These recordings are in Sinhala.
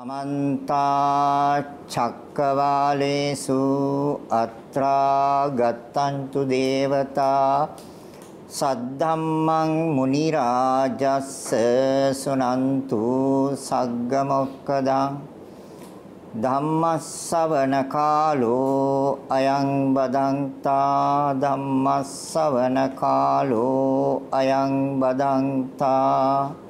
අමන්ත චක්කවාලේසු අත්‍රා ගත්තන්තු දේවතා සද්ධම්මං මුනි රාජස්ස සුනන්තු සග්ග මොක්කදං ධම්මස්සවන කාලෝ අයං බදන්තා ධම්මස්සවන කාලෝ අයං බදන්තා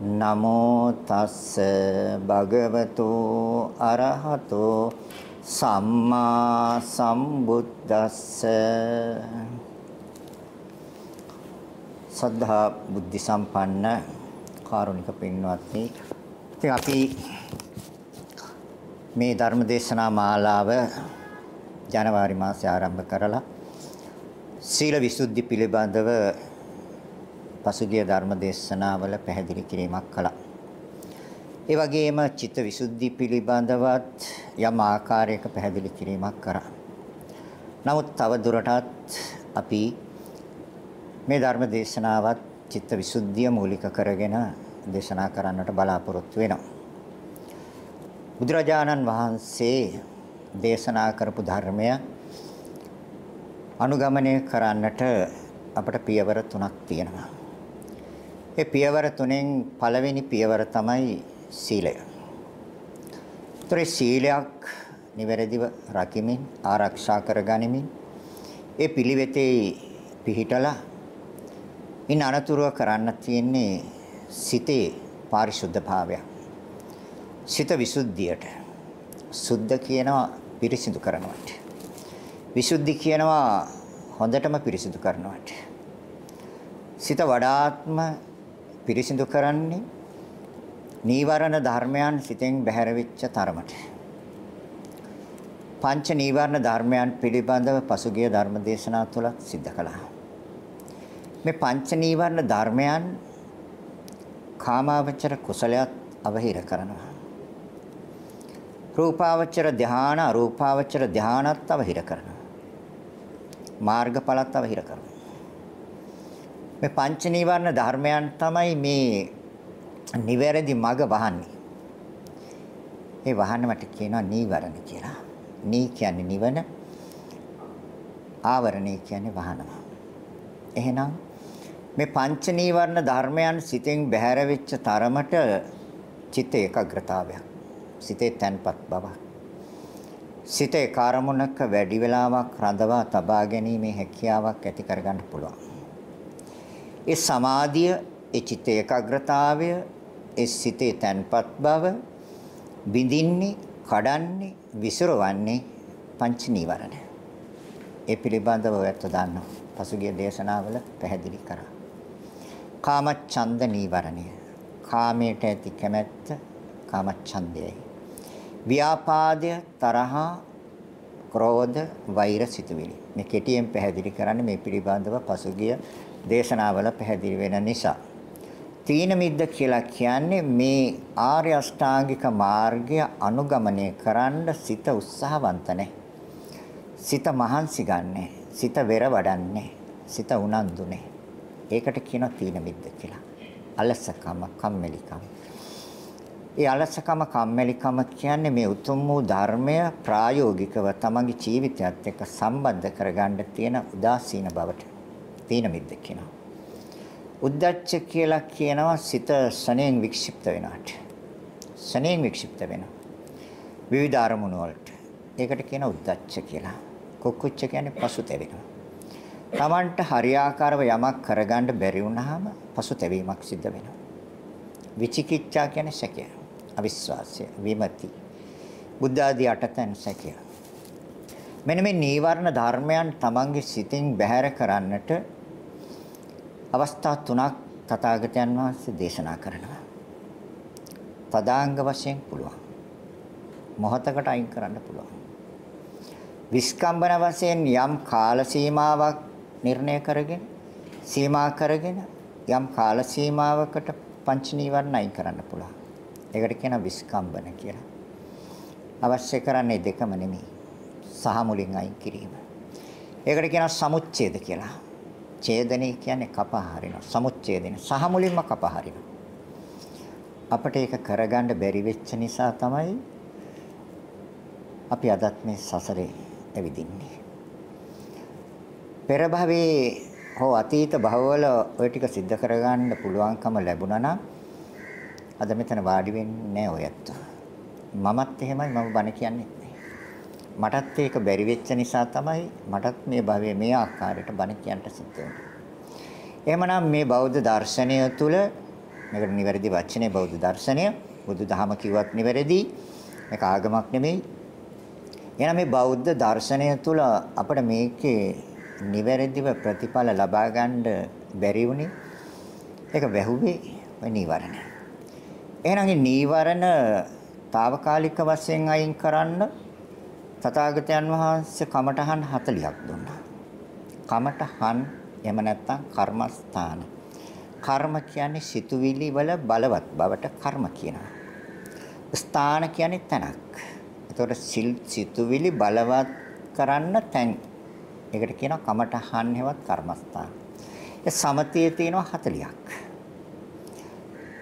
නමෝ තස්ස භගවතෝ අරහතෝ සම්මා සම්බුද්දස්ස. සද්ධා බුද්ධ සම්පන්න කාරුණික පින්වත්නි ඉතින් අපි මේ ධර්ම දේශනා මාලාව ජනවාරි මාසයේ ආරම්භ කරලා සීල විසුද්ධි පිළිබඳව පසුගිය ධර්ම දේශනාවල පැහැදිලි කිරීමක් කළා. ඒ වගේම චිත්ත විසුද්ධි පිළිබඳවත් යම් ආකාරයක පැහැදිලි කිරීමක් කරා. නමුත් තව දුරටත් අපි මේ ධර්ම දේශනාවත් චිත්ත විසුද්ධිය මූලික කරගෙන දේශනා කරන්නට බලාපොරොත්තු වෙනවා. බුදුරජාණන් වහන්සේ දේශනා කරපු ධර්මය අනුගමනය කරන්නට අපට පියවර තුනක් තියෙනවා. ඒ පියවර තුනෙන් පළවෙනි පියවර තමයි සීලය. ඒතරේ සීලයක් නිවැරදිව රකිමින් ආරක්ෂා කරගනිමින් ඒ පිළිවෙතේ පිහිටලා ඉන් අනතුරුව කරන්න තියෙන්නේ සිතේ පාරිශුද්ධ භාවය. සිත විසුද්ධියට සුද්ධ කියනවා පිරිසිදු කරනවට. විසුද්ධි කියනවා හොඳටම පිරිසිදු කරනවට. සිත වඩාත්ම පිරිසිදු කරන්නේ නීවරණ ධර්මයන් සිතෙන් බැහැර වෙච්ච තරමට. පංච නීවරණ ධර්මයන් පිළිබඳව පසුගිය ධර්ම දේශනා තුල සිද්ධ කළා. මේ පංච නීවරණ ධර්මයන් කාමාවචර කුසලයක් අවහිර කරනවා. රූපාවචර ධාන අරූපාවචර ධානත් අවහිර කරනවා. මාර්ගඵලත් අවහිර කරනවා. මේ පංච නීවරණ ධර්මයන් තමයි මේ නිවැරදි මඟ වහන්නේ. ඒ වහන්න මට කියනවා නීවරණ කියලා. නී කියන්නේ නිවන. ආවරණය කියන්නේ වහනවා. එහෙනම් මේ පංච නීවරණ ධර්මයන් සිතෙන් බැහැර වෙච්ච තරමට චිත්ත ඒකාග්‍රතාවයක්. සිතේ තැන්පත් බවක්. සිතේ කාර්මුණක වැඩි වෙලාවක් රඳවා තබා ගැනීමේ හැකියාවක් ඇති කරගන්න පුළුවන්. ඒ සමාධිය, ඒ චිත්ත ඒකාග්‍රතාවය, ඒ සිතේ තැන්පත් බව බිඳින්නේ, කඩන්නේ, විසිරවන්නේ පංච නීවරණ. ඒ පිළිබඳව ඔයත් දන්නවා. පසුගිය දේශනාවල පැහැදිලි කරා. කාමච්ඡන්ද නීවරණය. කාමයට ඇති කැමැත්ත කාමච්ඡන්දයයි. ව්‍යාපාදය, තරහා, ක්‍රෝධ, වෛර සිතුවිලි. මේ කෙටියෙන් පැහැදිලි කරන්නේ මේ පිළිබඳව පසුගිය දේශනාවල පැහැදිලි වෙන නිසා. තීන මිද්ද කියලා කියන්නේ මේ ආර්ය අෂ්ටාංගික මාර්ගය අනුගමනය කරන්න සිත උත්සාහවන්ත සිත මහන්සි ගන්නෑ. සිත වෙර වඩන්නේ. සිත උනන්දුනේ. ඒකට කියනවා තීන මිද්ද කියලා. අලසකම, කම්මැලිකම. ඒ අලසකම, කම්මැලිකම කියන්නේ මේ උතුම් වූ ධර්මය ප්‍රායෝගිකව තමන්ගේ ජීවිතයත් එක්ක සම්බන්ධ කරගන්න තියෙන උදාසීන බවට තීන මිද්ද කියනවා. උද්දච්ච කියලා කියනවා සිත සණයෙන් වික්ෂිප්ත වෙනවට. සණයෙන් වික්ෂිප්ත වෙනවා. විවිධ අරමුණු වලට. ඒකට කියන උද්දච්ච කියලා. කුක්කුච්ච කියන්නේ පසුතැවෙනවා. Tamanට හරියාකාරව යමක් කරගන්න බැරි වුණාම පසුතැවීමක් සිද්ධ වෙනවා. විචිකිච්ඡා කියන්නේ සැකය. අවිශ්වාසය, විමති. බුද්ධ ආදී අටතෙන් සැකය. මෙන්න මේ නීවරණ ධර්මයන් Tamanගේ සිතින් බැහැර කරන්නට අවස්ථා තුනක් තථාගතයන් වහන්සේ දේශනා කරනවා. තදාංග වශයෙන් පුළුවන්. මොහතකට අයින් කරන්න පුළුවන්. විස්කම්බන වශයෙන් යම් කාල සීමාවක් නිර්ණය කරගෙන සීමා කරගෙන යම් කාල සීමාවකට පංච නීවරණ අයින් කරන්න පුළුවන්. ඒකට කියනවා විස්කම්බන කියලා. අවශ්‍ය කරන්නේ දෙකම නෙමෙයි. සහ මුලින් අයින් කිරීම. ඒකට කියනවා සමුච්ඡේද කියලා. ඡේදනය කියන්නේ කපා හරිනවා. සමුච්ඡේදන සහ මුලින්ම කපා හරිනවා. අපිට ඒක කරගන්න බැරි වෙච්ච නිසා තමයි අපි අදත් මේ සසරේ ඇවිදින්නේ. පෙර භවයේ හෝ අතීත භවවල ඔය ටික सिद्ध කරගන්න පුළුවන්කම ලැබුණා නම් අද මෙතන වාඩි වෙන්නේ ඔයත්. මමත් එහෙමයි මම බණ කියන්නේ මටත් ඒක බැරි වෙච්ච නිසා තමයි මටත් මේ භවයේ මේ ආකාරයට බණ කියන්න සිද්ධ වෙන්නේ. එහෙමනම් මේ බෞද්ධ දර්ශනය තුළ මේකට නිවැරදි වචනේ බෞද්ධ දර්ශනය බුදුදහම කිව්වත් නිවැරදි මේක ආගමක් නෙමෙයි. එහෙනම් මේ බෞද්ධ දර්ශනය තුළ අපිට මේකේ නිවැරදිව ප්‍රතිඵල ලබා ගන්න බැරි වුණේ ඒක වැහුවේ ඔය නීවරණ. එහෙනම් මේ නීවරණ తాවකාලික වශයෙන් අයින් කරන්න තථාගතයන් වහන්සේ කමඨහන් 40ක් දුන්නා. කමඨහන් එහෙම නැත්නම් කර්මස්ථාන. කර්ම කියන්නේ සිතුවිලි වල බලවත් බවට කර්ම කියනවා. ස්ථාන කියන්නේ තැනක්. එතකොට සිතුවිලි බලවත් කරන්න තැන් ඒකට කියනවා කමඨහන් හෙවත් කර්මස්ථාන. ඒ සමතයේ තියෙනවා 40ක්.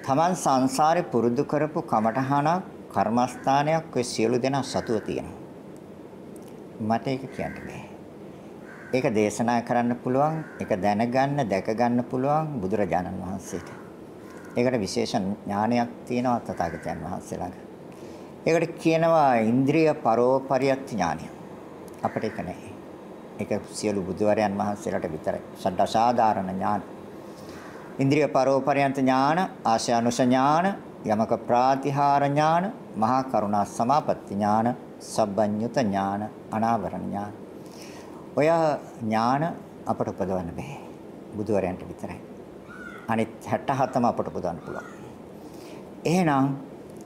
තමන් සංසාරේ පුරුදු කරපු කමඨහනක් කර්මස්ථානයක් ඔය සියලු දෙනා සතුව තියෙනවා. මට ඒක කියන්න බෑ. ඒක දේශනා කරන්න පුළුවන්, ඒක දැනගන්න, දැක ගන්න පුළුවන් බුදුරජාණන් වහන්සේට. ඒකට විශේෂ ඥානයක් තියෙනවා තථාගතයන් වහන්සේ ළඟ. ඒකට කියනවා ඉන්ද්‍රිය පරෝපරියත් ඥානය. අපිට ඒක නැහැ. ඒක සියලු බුදුවරයන් වහන්සේලාට විතරයි. සද්ධාසාධාරණ ඥාන. ඉන්ද්‍රිය පරෝපරියන්ත ඥාන, ආශානුෂ ඥාන, යමක ප්‍රාතිහාර ඥාන, මහා කරුණා සමාපatti ඥාන, සබ්බඤ්ඤුත ඥාන, අනාවරණ ඥාන. ඔය ඥාන අපට උපදවන්න බෑ. බුදුවරයන්ට විතරයි. අනිත් 67ම අපට උපදවන්න පුළුවන්. එහෙනම්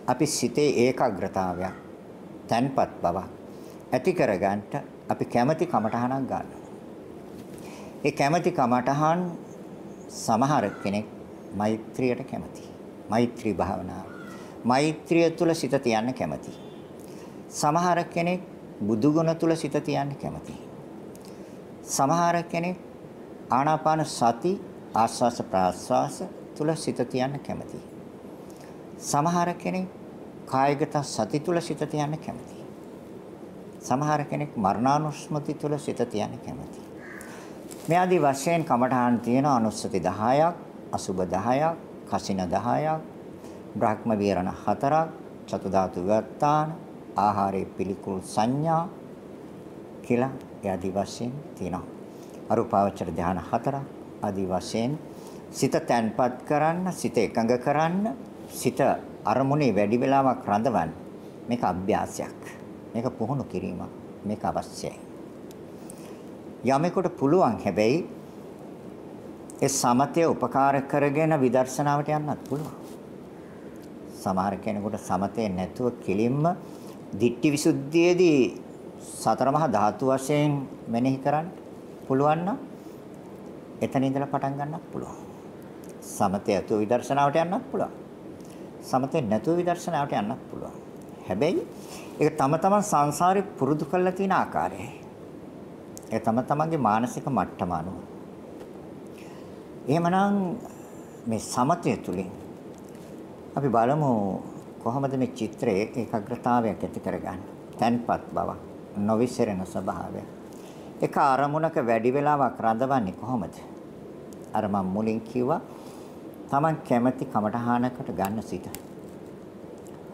අපි සිතේ ඒකාග්‍රතාවයක්, තන්පත් බවක් ඇති කරගන්නට අපි කැමැති කමටහනක් ගන්නවා. ඒ කැමැති කමටහන් සමහර කෙනෙක් මෛත්‍රියට කැමතියි. මෛත්‍රී භාවනාව. මෛත්‍රිය තුල සිත තියන්න කැමතියි. සමහර කෙනෙක් බුදු ගුණ තුල සිත තියන්න කැමතියි. සමහර කෙනෙක් ආනාපාන සති ආස්වාස ප්‍රාස්වාස තුල සිත තියන්න කැමතියි. සමහර කෙනෙක් කායගත සති තුල සිත තියන්න කැමතියි. සමහර කෙනෙක් මරණානුස්මති තුල සිත තියන්න කැමතියි. මේ ආදී වශයෙන් කමඨාන් තියෙන අනුස්සති 10ක්, අසුබ 10ක්, කසින 10ක්, බ්‍රහ්ම විහරණ 4ක්, චතු ධාතු විවත්තාන, ආහාරයේ පිළිකුල් සංඥා කියලා ඒ ආදී වශයෙන් තියෙනවා. අරූපාවචර ධාන 4ක් ආදී වශයෙන් සිත තැන්පත් කරන්න, සිත එකඟ කරන්න, සිත අරමුණේ වැඩි වෙලාවක් රඳවන්න මේක අභ්‍යාසයක්. මේක පුහුණු කිරීමක්. මේක අවශ්‍යයි. යමෙකුට පුළුවන් හැබැයි ඒ සමතය උපකාර කරගෙන විදර්ශනාවට යන්නත් පුළුවන්. සමහර කෙනෙකුට සමතේ නැතුව කිලින්ම දිට්ඨි විසුද්ධියේදී සතර මහා ධාතු වශයෙන් මෙනෙහි කරන්න පුළුවන් නම් එතන ඉඳලා පටන් ගන්නත් පුළුවන්. සමතය ඇතුව විදර්ශනාවට යන්නත් පුළුවන්. සමතේ නැතුව විදර්ශනාවට යන්නත් පුළුවන්. හැබැයි ඒක තම තමන් සංසාරේ පුරුදු කරලා තියෙන ආකාරය. ඒ තම තමන්ගේ මානසික මට්ටම අනුව. එහෙමනම් මේ සමතය තුලින් අපි බලමු කොහොමද මේ චිත්‍රයේ ඒකාග්‍රතාවයක් ඇති කරගන්නේ. තන්පත් බව, නොවිසරණ ස්වභාවය. එක අරමුණක වැඩි වෙලාවක් රඳවන්නේ කොහොමද? අර මම මුලින් කිව්වා Taman කැමැති කමටහනකට ගන්න සිට.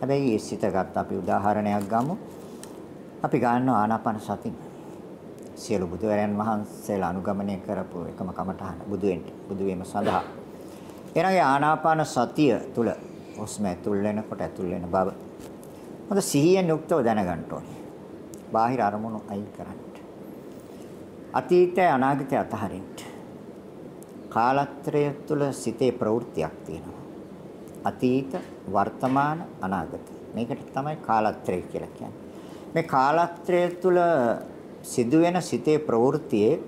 හැබැයි ඒ සිත ගත්ත අපි උදාහරණයක් ගමු. අපි ගන්නවා ආනාපාන සති. සියලු බුදුරයන් වහන්සේලා අනුගමනය කරපු එකම කමඨහන බුදු වෙන්න බුදු වීම සඳහා. එනගේ ආනාපාන සතිය තුල හුස්ම ඇතුල් වෙනකොට ඇතුල් වෙන බව. මොකද සිහියෙන් යුක්තව දැනගන්න ඕනේ. බාහිර අරමුණු අයින් කරන්න. අතීතය අනාගතය අතහරින්න. කාලත්‍රය තුල සිතේ ප්‍රවෘත්තියක් තියෙනවා. අතීත වර්තමාන අනාගත මේකට තමයි කාලත්‍රය කියලා කියන්නේ මේ කාලත්‍රය තුල සිදුවෙන සිතේ ප්‍රවෘත්තියේ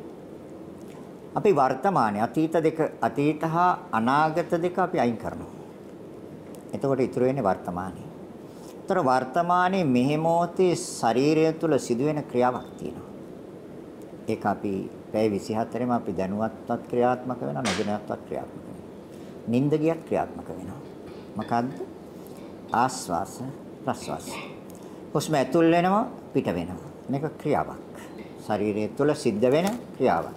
අපි වර්තමානයේ අතීත දෙක අතීත හා අනාගත දෙක අපි අයින් කරනවා. එතකොට ඉතුරු වෙන්නේ වර්තමානයේ. ତර වර්තමානයේ මෙහි මොහොතේ ශරීරය තුළ සිදුවෙන ක්‍රියාවක් තියෙනවා. ඒක අපි පැය 24ෙම අපි දැනුවත්වත් ක්‍රියාත්මක වෙනවා නොදැනුවත්වත් ක්‍රියාත්මක වෙනවා. නිින්ද ගියත් ක්‍රියාත්මක වෙනවා. මොකද්ද? ආස්වාස ප්‍රස්වාස. හුස්ම ඇතුල් වෙනවා පිට වෙනවා. මේක ක්‍රියාවක්. ශරීරය තුළ සිද්ධ වෙන ක්‍රියාවක්.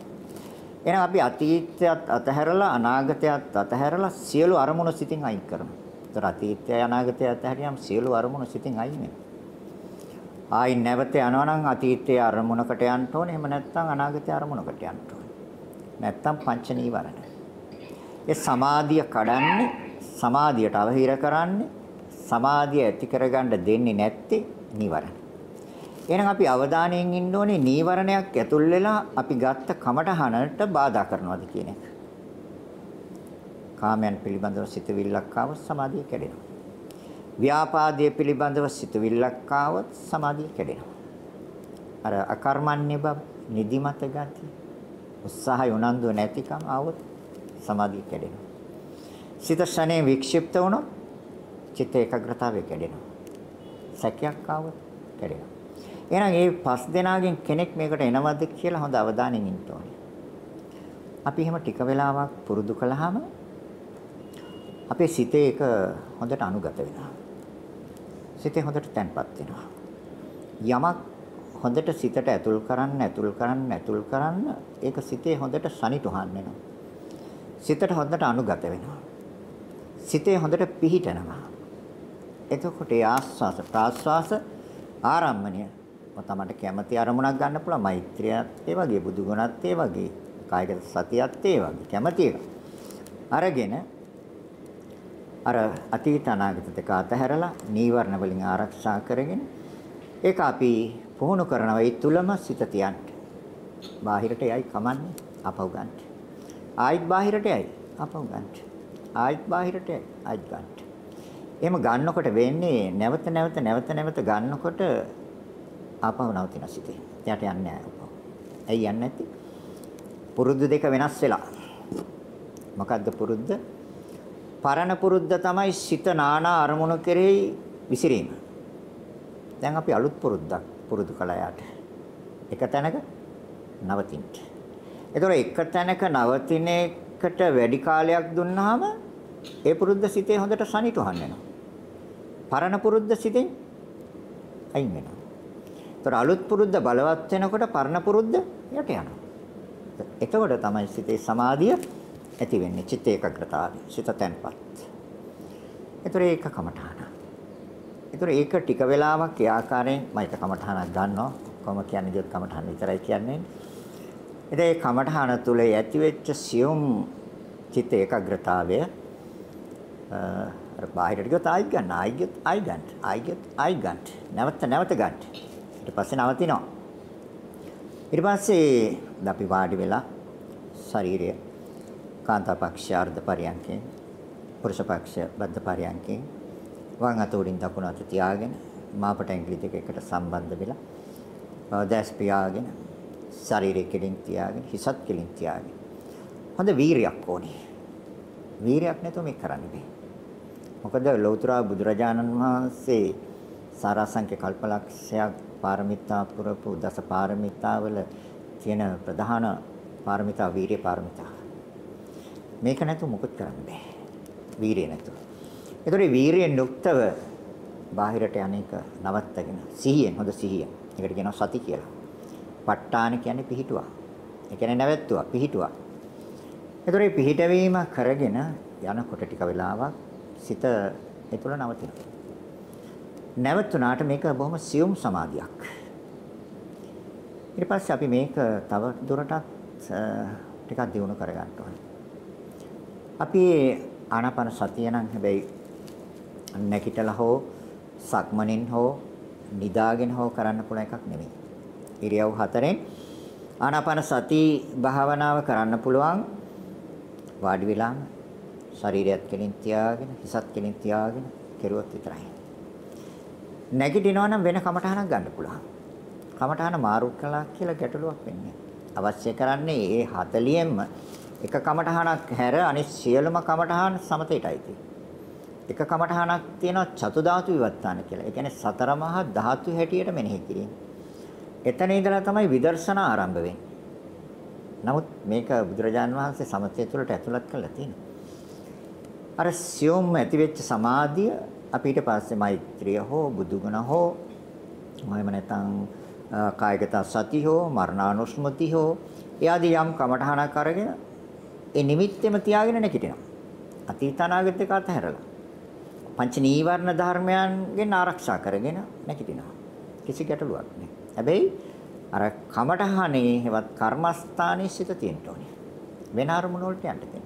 එහෙනම් අපි අතීතයත් අතහැරලා අනාගතයත් අතහැරලා සියලු අරමුණු සිතින් අයින් කරනවා. ඒතර අතීතය අනාගතය අතහැරියම් සියලු අරමුණු සිතින් අයින් වෙනවා. ආයි නැවත යනවා නම් අතීතයේ අරමුණකට යන්න ඕනේ. එහෙම නැත්නම් අනාගතයේ අරමුණකට යන්න ඕනේ. නැත්නම් පංච නීවරණ. ඒ සමාධිය කඩන්නේ සමාධියට අවහිර කරන්නේ සමාධිය ඇති කරගන්න දෙන්නේ නැත්තේ නීවරණ. එහෙනම් අපි අවධානයෙන් ඉන්න ඕනේ නීවරණයක් ඇතුල් වෙලා අපි ගත්ත කමටහනට බාධා කරනවද කියන එක. කාමයන් පිළිබඳව සිතවිල්ලක් ආවොත් සමාධිය කැඩෙනවා. ව්‍යාපාදයේ පිළිබඳව සිතවිල්ලක් ආවොත් සමාධිය කැඩෙනවා. අර අකර්මණ්‍ය බව, නිදිමත ගතිය, උත්සාහය උනන්දුව නැතිකම ආවොත් සමාධිය කැඩෙනවා. සිත ශනේ වික්ෂිප්ත වුණොත් චිත්ත ඒකාග්‍රතාවය කැඩෙනවා. සැකයක් ආවොත් කැඩෙනවා. එහෙනම් මේ පස් දෙනාගෙන් කෙනෙක් මේකට එනවද කියලා හොඳ අවධානයෙන් ඉන්න ඕනේ. අපි එහෙම ටික වෙලාවක් පුරුදු කළාම අපේ සිතේ එක හොඳට අනුගත වෙනවා. සිතේ හොඳට තැන්පත් වෙනවා. යමක් හොඳට සිතට ඇතුල් කරන්න ඇතුල් කරන්න ඇතුල් කරන්න ඒක සිතේ හොඳට සනිටුහන් වෙනවා. සිතට හොඳට අනුගත වෙනවා. සිතේ හොඳට පිහිටනවා. එතකොට ඒ ආස්වාස ප්‍රාස්වාස ආරම්මණය තමන්ට කැමති අරමුණක් ගන්න පුළුවන් මෛත්‍රියත් ඒ වගේ බුදු ගුණත් ඒ වගේ කායික සතියත් ඒ වගේ කැමති එක. අරගෙන අර අතීත අනාගත දෙක අතහැරලා නීවරණ වලින් ආරක්ෂා කරගෙන ඒක අපි පුහුණු කරනවා ඒ තුලම සිත තියන්න. බාහිරට යයි කමන්නේ අපව ගන්න. ආයිත් බාහිරට යයි අපව ගන්න. ආයිත් බාහිරට යයි ආයිත් ගන්න. එහෙම ගන්නකොට වෙන්නේ නැවත නැවත නැවත නැවත ගන්නකොට ආපහු නවතින සිතේ. එයාට යන්නේ නැහැ ආපහු. ඇයි යන්නේ නැති? පුරුදු දෙක වෙනස් වෙලා. මොකද්ද පුරුද්ද? පරණ පුරුද්ද තමයි සිත නානා අරමුණු කෙරෙහි විසිරීම. දැන් අපි අලුත් පුරුද්දක් පුරුදු කළා යාට. එක තැනක නවතින්න. ඒතකොට එක තැනක නවතින එකට වැඩි කාලයක් දුන්නාම ඒ පුරුද්ද සිතේ හොඳට සනිටුහන් වෙනවා. පරණ පුරුද්ද සිතෙන් අයින් වෙනවා. ඒතර අලුත් පුරුද්ද බලවත් වෙනකොට පරණ පුරුද්ද යට යනවා. එතකොට තමයි සිතේ සමාධිය ඇති වෙන්නේ චිත්ත ඒකාග්‍රතාවය. සිත තැන්පත්. ඒතර ඒක කමඨාන. ඒතර ඒක ටික වෙලාවක් ඒ ආකාරයෙන් මම ඒක කමඨානක් ගන්නවා. කොහොම කියන්නේ ජොත් කමඨාන විතරයි කියන්නේ. ඉතින් ඒ කමඨාන තුල ඇති වෙච්ච සියුම් චිත්ත ඒකාග්‍රතාවය අර බාහිරට ගියොත් ආයි ගන්න ආයි ගියොත් ආයි ගන්න ආයි ගියොත් ආයි ගන්න නැවත නැවත ගන්න ඊට පස්සේ නවතිනවා ඊට පස්සේ අපි වාඩි වෙලා ශරීරය කාන්තා පක්ෂ අර්ධ පරියන්කේ පුරුෂ පක්ෂ බද්ධ පරියන්කේ. වම් අත උඩින් දකුණු අත තියාගෙන මාපට ඇඟිලි දෙක එකට සම්බන්ධ වෙලා දැස් පියාගෙන ශරීරය කෙලින් තියාගෙන හිසත් කෙලින් තියාගෙන. හොඳ වීරියක් ඕනේ. වීරියක් නැතුව මේක කරන්න බෑ. මොකද ලෞතර බුදුරජාණන් වහන්සේ සාරාංශක කල්පලක්ෂයක් පාරමිතා පුරපු දස පාරමිතාවල තියෙන ප්‍රධාන පාරමිතා වීරිය පාරමිතා. මේක නැතුව මොකද කරන්න බෑ. වීරිය නැතුව. ඒතකොට වීරියෙන් යුක්තව බාහිරට යන්නේක නවත්තගෙන සිහියෙන් හොඳ සිහියෙන්. ඒකට කියනවා සති කියලා. ප ဋ ාණ කියන්නේ පිහිටුවා. ඒ කියන්නේ නැවැත්තුවා පිහිටුවා. ඒතකොට මේ පිහිටවීම කරගෙන යනකොට ටික වෙලාවක් සිත ඒ තුළ නවතිනවා. නැවතුණාට මේක බොහොම සියුම් සමාධියක්. ඊට පස්සේ අපි මේක තව දුරටත් ටිකක් දියුණු කරගන්න ඕනේ. අපි ආනාපාන සතිය නම් හැබැයි නැකිටලා හෝ සක්මනින් හෝ නිදාගෙන හෝ කරන්න පුළුවන් එකක් නෙමෙයි. ඉරියව් හතරෙන් ආනාපාන සති භාවනාව කරන්න පුළුවන් වාඩි වෙලාම ශරීරයත් කෙලින් තියාගෙන හිසත් කෙලින් තියාගෙන කෙරුවොත් විතරයි. නැගිටිනවා නම් වෙන කමටහනක් ගන්න පුළුවන්. කමඨහන මාරු කළා කියලා ගැටලුවක් වෙන්නේ. අවශ්‍ය කරන්නේ ඒ 40ෙන්ම එක කමඨහනක් හැර අනිත් සියලුම කමඨහන් සමතේටයි තියෙන්නේ. එක කමඨහනක් තියෙනවා චතු ධාතු විවත්තාන කියලා. ඒ කියන්නේ සතර මහා ධාතු හැටියට මෙනෙහි කිරීම. එතන ඉඳලා තමයි විදර්ශනා ආරම්භ වෙන්නේ. නමුත් මේක බුදුරජාන් වහන්සේ සමතය තුළට ඇතුළත් කරලා තියෙනවා. අර සියොම් ඇතිවෙච්ච සමාධිය අපිට පස්සේ මෛත්‍රිය හෝ බුදුගුණ හෝ මොහෙම නැත්නම් කායගත සති හෝ මරණානුස්මති හෝ එයාදී යම් කමඨහනක් අරගෙන ඒ නිමිත්තෙම තියාගෙන නැගිටිනවා. අතීත අනාගත දෙක අතහැරලා. පංච නීවරණ ධර්මයන්ගෙන් ආරක්ෂා කරගෙන නැගිටිනවා. කිසි ගැටලුවක් නැහැ. හැබැයි අර කමඨහනේ හෙවත් කර්මස්ථානයේ සිට තියෙන්න ඕනේ. වෙන අරමුණ වලට යන්න දෙන්න.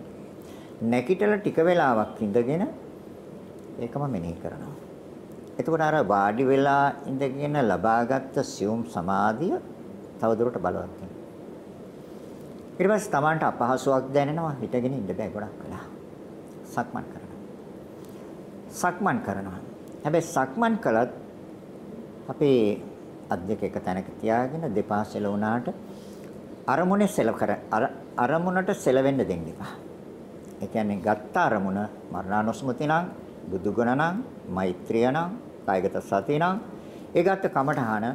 නැගිටලා ටික වෙලාවක් ඉඳගෙන ඒකම මෙනෙහි කරනවා. එතකොට අර වාඩි වෙලා ඉඳගෙන ලබාගත් සියුම් සමාධිය තවදුරට බලවත් වෙනවා. ඊට පස්සේ Tamanට අපහසුයක් දැනෙනවා හිටගෙන ඉන්න බෑ ගොඩක් වෙලා. සක්මන් කරනවා. සක්මන් කරනවා. හැබැයි සක්මන් කළත් අපේ අත් දෙක එක තැනක තියාගෙන දෙපා සෙල වුණාට අරමුණේ සෙල කර අරමුණට සෙලවෙන්න දෙන්න එපා. ඒ කියන්නේ ගත්ත අරමුණ මරණානුස්මති නම් බුදුගුණ නම් මෛත්‍රිය නම් කායගත සතිය නම් ඒ ගත්ත කමඨහන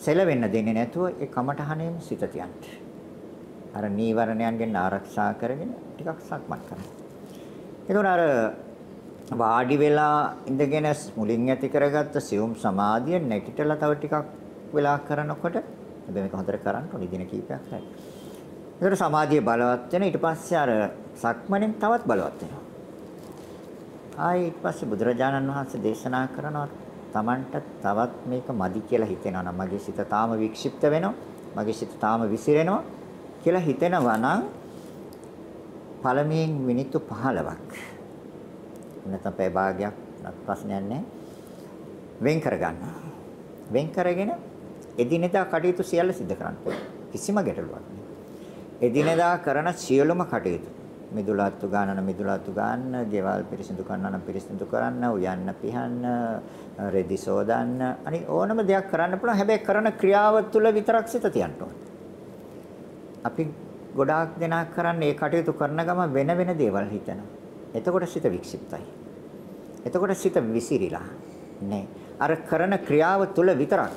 සෙලවෙන්න දෙන්නේ නැතුව ඒ කමඨහනේම සිත තියන්න. අර නීවරණයන්ගෙන් ආරක්ෂා කරගෙන ටිකක් සක්මන් කරන්න. එතකොට අර වාඩි වෙලා ඉඳගෙන මුලින් ඇති කරගත්ත සියුම් සමාධිය නැගිටලා තව ටිකක් වෙලා කරනකොට හැබැයි මේක හොඳට කරන්න ඕනේ දින කිහිපයක් හරි. ඒකට සමාධිය බලවත් වෙන ඊට පස්සේ අර සක්මණෙන් තවත් බලවත් වෙනවා. ආයි ඊට පස්සේ බුදුරජාණන් වහන්සේ දේශනා කරනවා Tamanට තවත් මේක මදි කියලා හිතෙනවා නම් මගේ සිත තාම වික්ෂිප්ත වෙනවා. මගේ සිත තාම විසිරෙනවා කියලා හිතෙනවා නම් පළමුවෙන් මිනිත්තු 15ක් නැත්නම් පැය භාගයක් ප්‍රශ්නයක් නැහැ. වෙන් කරගන්න. වෙන් කරගෙන එදිනෙදා කටයුතු සියල්ල සිදු කරන්න. කිසිම ගැටලුවක් නැහැ. එදිනෙදා කරන සියලුම කටයුතු මිදුලාතු ගන්නන මිදුලාතු ගන්න, ගෙවල් පිරිසිදු කරන්න පිරිසිදු කරන්න, උයන්න පිහන්න, රෙදි සෝදන්න, අනිත් ඕනම දෙයක් කරන්න පුළුවන්. හැබැයි කරන ක්‍රියාව තුළ විතරක් සිත තියන්න ඕනේ. අපි ගොඩාක් දෙනා කරන්නේ ඒ කටයුතු කරන ගම වෙන වෙන දේවල් හිතනවා. එතකොට සිත වික්ෂිප්තයි. එතකොට සිත විසිරිලා. නේ. අර කරන ක්‍රියාව තුළ විතරක්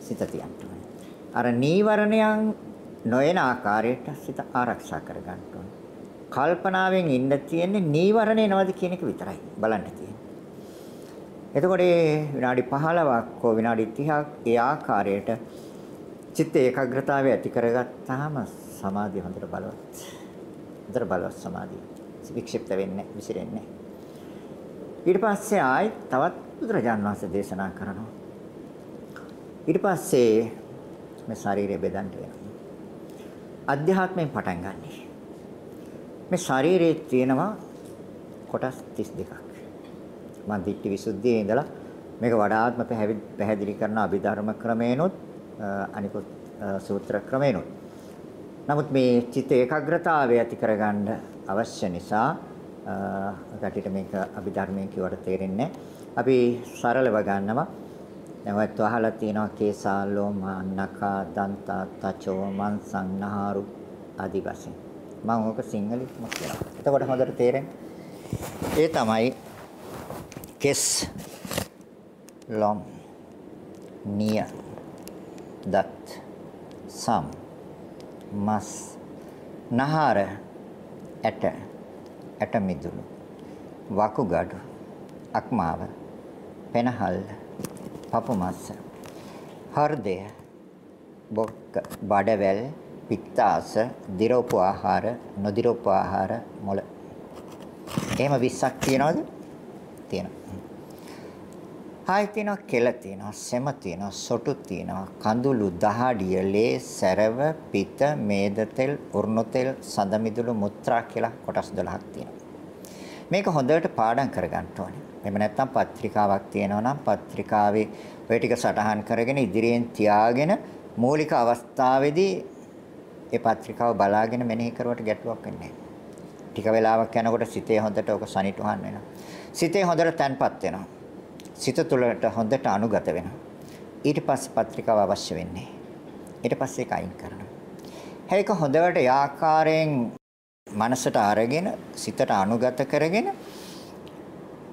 සිත තියන්න ඕනේ. අර නීවරණයන් නොයන ආකාරයට සිත ආරක්ෂා කර ගන්න ඕනේ. කල්පනාවෙන් ඉන්න තියෙන්නේ නීවරණේ නවද කියන එක විතරයි බලන්න තියෙන්නේ. එතකොට විනාඩි 15ක් හෝ විනාඩි 30ක් ඒ ආකාරයට චිත්ත ඒකාග්‍රතාවය ඇති කරගත්තාම සමාධිය හොඳට බලවත්. හොඳට බලවත් සමාධිය. වික්ෂිප්ත වෙන්නේ විසිරෙන්නේ. ඊට පස්සේ ආයි තවත් බුදුරජාණන් වහන්සේ දේශනා කරනවා. ඊට පස්සේ මේ ශරීරය බෙදන්න වෙනවා. අධ්‍යාත්මයෙන් පටන් ගන්නෙ. මේ ශරීරයේ තියෙනවා කොටස් 32ක්. මම දිට්ඨි විසුද්ධියේ ඉඳලා මේක වඩාත්ම පැහැදිලි කරන අභිධර්ම ක්‍රමේනොත් අනිකුත් සූත්‍ර ක්‍රමේනොත්. නමුත් මේ චිත්ත ඒකාග්‍රතාවය ඇති කරගන්න අවශ්‍ය නිසා ගැටිට මේක අභිධර්මයෙන් කියවට තේරෙන්නේ අපි සරලව ගන්නවා. නැවත අහලා තියෙනවා කේසාලෝ මාන්නකා දන්තා තචෝ මන්සං නහාරු ආදි වශයෙන්. මම ඕක සිංහලෙන්ම කියනවා. එතකොට හොඳට තේරෙන්නේ. ඒ තමයි කෙස් ලොම් නිය දත් සම් මස් නහර ඇට ඇට මිදුළු වකුගඩු අක්මාව පෙනහල් පපු මස්ස හෘදය බොක්ක බඩවැල් පිත්තාස දිරෝපු ආහාර නොදිරෝපු ආහාර මොළ එහෙම 20ක් තියනවද තියෙනවා ආයි තියෙනවා කෙල තියෙනවා සෙම තියෙනවා සොටු තියෙනවා කඳුළු දහඩිය ලේ සැරව පිත මේද තෙල් උරුණු තෙල් සඳ මිදුළු මුත්‍රා කියලා කොටස් 12ක් තියෙනවා මේක හොඳට පාඩම් කරගන්න ඕනේ එහෙම නැත්නම් පත්‍රිකාවක් තියෙනවා නම් පත්‍රිකාවේ ඔය ටික සටහන් කරගෙන ඉදිරියෙන් තියාගෙන මූලික අවස්ථාවේදී ඒ පත්‍රිකාව බලාගෙන මෙනෙහි කරුවට ගැටලුවක් වෙන්නේ ටික වෙලාවක් යනකොට සිතේ හොඳට ඔක සනිටුහන් වෙනවා. සිතේ හොඳට තැන්පත් වෙනවා. සිත තුළට හොඳට අනුගත වෙනවා. ඊට පස්සේ පත්‍රිකාව අවශ්‍ය වෙන්නේ. ඊට පස්සේ ඒක අයින් කරනවා. ඒක හොඳට යාකාරයෙන් මනසට අරගෙන සිතට අනුගත කරගෙන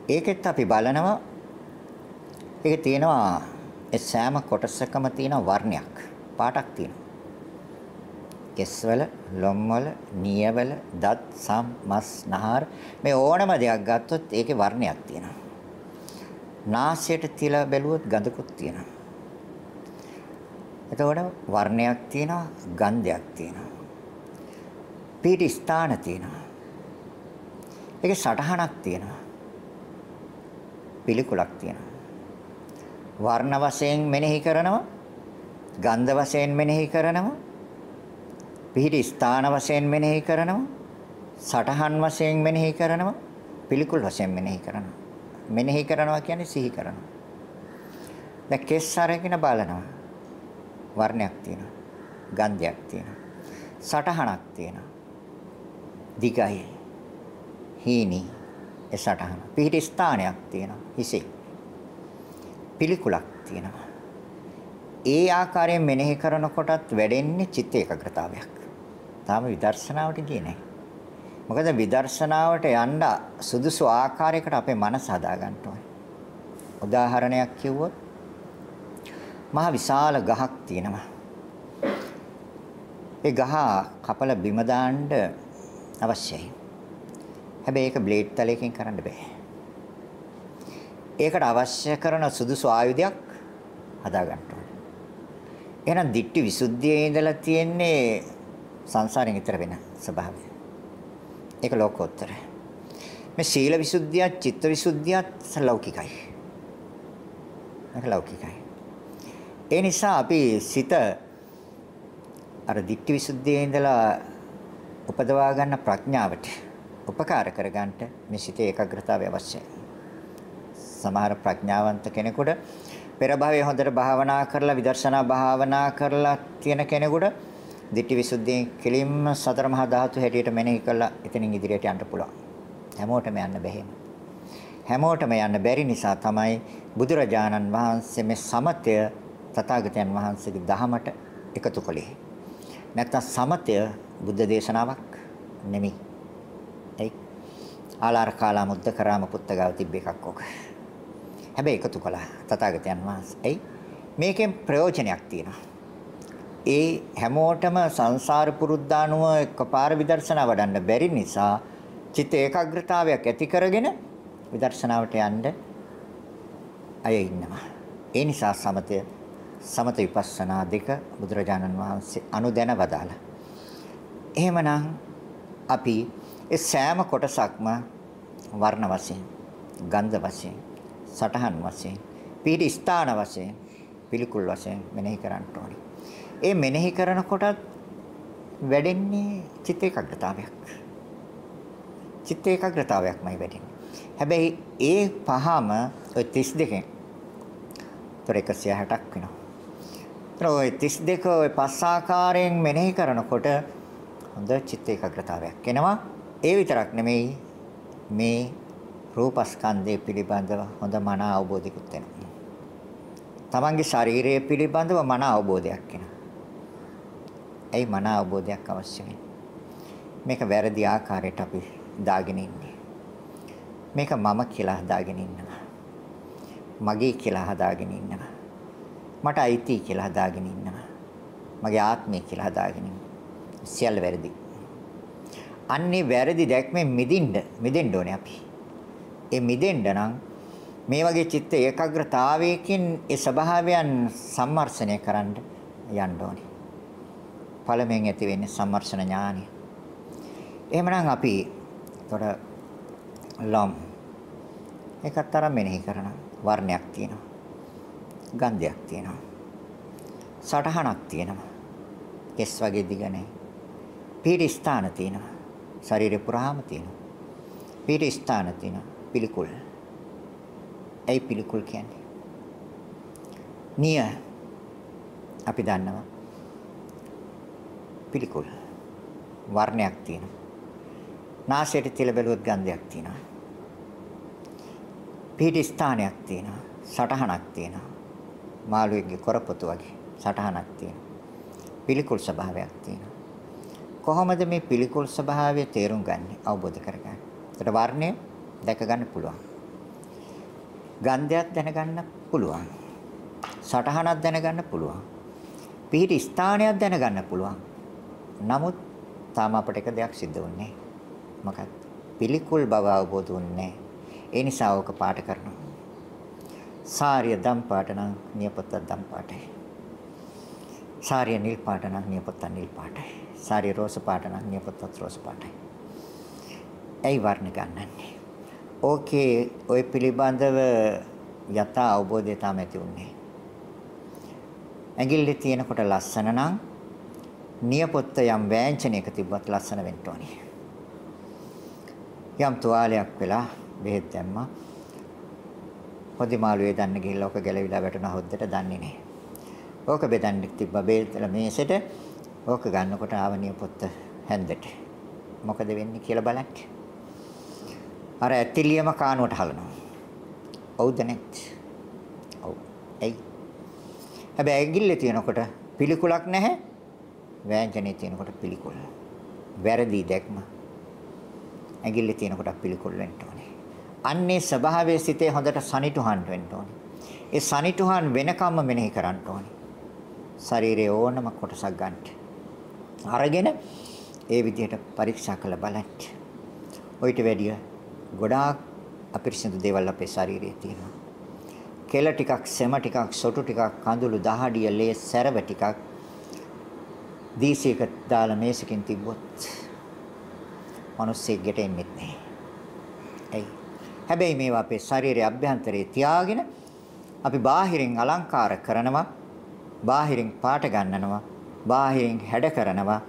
ඒකෙත් අපි බලනවා ඒක තියෙනවා ඒ සෑම කොටසකම තියෙන වර්ණයක් පාටක් තියෙනවා. කෙස්වල, ලොම්වල, නියවල, දත්, සම්, මස්, නහර මේ ඕනම දෙයක් ගත්තොත් ඒකේ වර්ණයක් තියෙනවා. නාසයට තියලා බැලුවොත් ගඳකුත් තියෙනවා. එතකොට වර්ණයක් තියෙනවා, ගන්ධයක් තියෙනවා. පීටි ස්ථාන තියෙනවා. ඒකේ සටහනක් තියෙනවා. පිළිකුලක් තියෙනවා. වර්ණ වශයෙන් මෙනෙහි කරනවා, ගන්ධ වශයෙන් මෙනෙහි කරනවා, පිහිටි ස්ථාන වශයෙන් මෙනෙහි කරනවා, සටහන් වශයෙන් මෙනෙහි කරනවා, පිළිකුල් වශයෙන් මෙනෙහි කරනවා. මෙනෙහි කරනවා කියන්නේ සිහි කරනවා. දැන් කෙස් අරගෙන බලනවා. වර්ණයක් තියෙනවා. ගන්ධයක් තියෙනවා. සටහනක් තියෙනවා. දිගයි. හීනි ඒ සටහන. පිහිටි ස්ථානයක් තියෙනවා. හිසේ. පිළිකුලක් තියෙනවා. ඒ ආකාරයෙන් මෙනෙහි කරනකොටත් වැඩෙන්නේ චිත්ත ඒකාග්‍රතාවයක්. තාම විදර්ශනාවට ගියේ නැහැ. මොකද විදර්ශනාවට යන්න සුදුසු ආකාරයකට අපේ මනස හදා ගන්න ඕනේ. උදාහරණයක් කිව්වොත් මහ විශාල ගහක් තියෙනවා. ඒ ගහ කපල බිම දාන්න අවශ්‍යයි. හැබැයි ඒක බ්ලේඩ් තලයකින් කරන්න බෑ. ඒකට අවශ්‍ය කරන සුදුසු ආයුධයක් හදා ගන්න ඕනේ. එහෙනම් දිට්ටි විසුද්ධියේ ඉඳලා තියෙන්නේ සංසාරයෙන් ඈතර වෙන ස්වභාවය. ඒක ලෝකෝත්තර. මේ සීල විසුද්ධියත් චිත්ත විසුද්ධියත් ලෞකිකයි. ඒක ලෞකිකයි. ඒ නිසා අපි සිත අර ditthi විසුද්ධියේ ඉඳලා උපදවා ගන්න ප්‍රඥාවට උපකාර කර ගන්නට මේ සිතේ ඒකාග්‍රතාවය අවශ්‍යයි. සමහර ප්‍රඥාවන්ත කෙනෙකුට පෙර භවයේ හොඳට භාවනා කරලා විදර්ශනා භාවනා කරලා තියෙන කෙනෙකුට ditthi visuddhiyen කෙලින්ම සතර මහා ධාතු හැටියට මෙනෙහි කළා එතනින් ඉදිරියට යන්න පුළුවන්. හැමෝටම යන්න බැහැ. හැමෝටම යන්න බැරි නිසා තමයි බුදුරජාණන් වහන්සේ මේ සමතය තථාගතයන් වහන්සේගේ දහමට එකතු කළේ. නැත්තම් සමතය බුද්ධ දේශනාවක් නෙමෙයි. ඒ ආලාර කාලා මුද්ද කරාම පුත්තගාව තිබ්බ එකක් ඕක. හැබැයි එකතු කළා තථාගතයන් වහන්සේ. ඒ මේකෙන් ප්‍රයෝජනයක් තියෙනවා. ඒ හැමෝටම සංසාර පුරුද්දානුව එකපාර විදර්ශනා වඩන්න බැරි නිසා චිත්ත ඒකාග්‍රතාවයක් ඇති කරගෙන විදර්ශනාවට යන්න අය ඉන්නවා. ඒ නිසා සමතය සමත විපස්සනා දෙක බුදුරජාණන් වහන්සේ අනුදැන වදාලා. එහෙමනම් අපි ඒ සෑම කොටසක්ම වර්ණ වශයෙන්, ගන්ධ වශයෙන්, සටහන් වශයෙන්, පිටි ස්ථාන වශයෙන්, පිළිකුල් වශයෙන් මෙනෙහි කරන්න ඕනේ. ඒ මෙනෙහි කරනකොටත් වැඩෙන්නේ චිත්ත ඒකාග්‍රතාවයක්. චිත්ත ඒකාග්‍රතාවයක්මයි වැඩෙන්නේ. හැබැයි ඒ පහම ඔය 32කින් තොර 160ක් වෙනවා. ඒතර ඔය 32 ඔය පස් ආකාරයෙන් මෙනෙහි කරනකොට හොඳ චිත්ත ඒකාග්‍රතාවයක් එනවා. ඒ විතරක් නෙමෙයි මේ රූපස්කන්ධය පිළිබඳව හොඳ මන අවබෝධිකුත් වෙනවා. තමන්ගේ ශරීරය පිළිබඳව මන අවබෝධයක් එනවා. ඇයි මන අවබෝධයක් අවශ්‍ය මේක වැරදි ආකාරයට අපි දාගෙන ඉන්නේ. මේක මම කියලා හදාගෙන ඉන්නවා. මගේ කියලා හදාගෙන ඉන්නවා. මට අයිති කියලා හදාගෙන ඉන්නවා. මගේ ආත්මය කියලා හදාගෙන ඉන්නවා. සියල්ල වැරදි. අන්නේ වැරදි දැක්මෙන් මිදින්න මිදෙන්න ඕනේ අපි. ඒ මිදෙන්න නම් මේ වගේ චිත්ත ඒකාග්‍රතාවයකින් ඒ ස්වභාවයන් සම්මර්ෂණය කරන්න යන්න ඕනේ. පළමුවෙන් ඇති වෙන්නේ සම්මර්ෂණ ඥානය. එහෙමනම් අපි එතකොට ලම් එකත් අරන් මෙනෙහි කරන වර්ණයක් තියෙනවා. ගන්ධයක් තියෙනවා. සටහනක් තියෙනවා. කෙස් වගේ දිග නැහැ. පීඩ ස්ථාන තියෙනවා. ශරීරේ පුරාම තියෙනවා. පීඩ ස්ථාන තියෙනවා. පිළිකුල්. ඇයි පිළිකුල් කියන්නේ? නිය අපි දන්නවා පිළිකුල් වර්ණයක් තියෙනවා. නාසයට තියලා බැලුවොත් ගන්ධයක් තියෙනවා. පිහිටි ස්ථානයක් තියෙනවා. සටහනක් තියෙනවා. මාළුවෙක්ගේ කොරපොතු වගේ සටහනක් තියෙනවා. පිළිකුල් ස්වභාවයක් තියෙනවා. කොහොමද මේ පිළිකුල් ස්වභාවය තේරුම් ගන්න අවබෝධ කරගන්නේ? ඒකට වර්ණය දැක ගන්න පුළුවන්. ගන්ධයක් දැනගන්න පුළුවන්. සටහනක් දැනගන්න පුළුවන්. පිහිටි ස්ථානයක් දැනගන්න පුළුවන්. නමුත් තාම අපට එක දෙයක් සිද්ධ වෙන්නේ මොකක්ද? පිළිකුල් බව අවබෝධ වෙන්නේ. ඒ නිසා ඕක පාට කරනවා. සාරිය දම් පාට නම් නියපොත්ත දම් පාටයි. සාරිය නිල් පාට නම් නියපොත්ත නිල් පාටයි. සාරිය රෝස පාට නම් නියපොත්ත රෝස පාටයි. ඇයි වර්ණ ගන්නන්නේ? ඕකේ ওই පිළිබඳව යථා අවබෝධය තමයි ඇති උන්නේ. ඇඟිල්ලේ තියෙනකොට ලස්සන නම් නියපොත්ත යම් වෑංජනයක තිබ්බත් ලස්සන වෙන්න ඕනේ. යම් තුවාලයක් වෙලා බෙහෙත් දැම්මා. හොදි මාළුවේ දන්න ගිහිල්ලා ඔක ගැලවිලා වැටුණා හොද්දට දන්නේ නැහැ. ඕක බෙදන්න තිබ්බා බෙල්තල මේසෙට. ඕක ගන්නකොට ආවනිය පොත්ත හැන්දට. මොකද වෙන්නේ කියලා බලන්න. අර ඇතිලියම කානුවට හලනවා. ඔව්ද නැත්? ඔව්. එයි. හැබැයි ඇඟිල්ලේ තියෙනකොට පිළිකුලක් නැහැ. වෑංජනේ තියෙනකොට පිළිකුල. වැරදි දැක්ම. ඇඟිල්ලේ තියෙනකොට පිළිකුල් වෙන්න ඕනේ. අන්නේ ස්වභාවයේ සිතේ හොඳට සනිටුහන් වෙන්න ඕනේ. ඒ සනිටුහන් වෙනකම්ම මෙනෙහි කරන්න ඕනේ. ශරීරයේ ඕනම කොටසක් ගන්න. අරගෙන ඒ විදිහට පරීක්ෂා කරලා බලන්න. ඔయిత වැඩිය ගොඩාක් අපිරිසිදු දේවල් අපේ ශරීරයේ තියෙනවා. කෙල ටිකක්, සෙම ටිකක්, සොටු ටිකක්, කඳුළු, දහඩිය, ලේ, සැරව ටිකක් දීසියක දාලා මේසකින් තිබ්බොත් මිනිස්සෙක් ගෙට එන්නේ නැහැ. ඇයි? හැබැයි මේවා අපේ ශරීරයේ අභ්‍යන්තරයේ තියාගෙන අපි බාහිරින් අලංකාර කරනවා, බාහිරින් පාට ගන්නනවා, බාහිරින් හැඩ කරනවා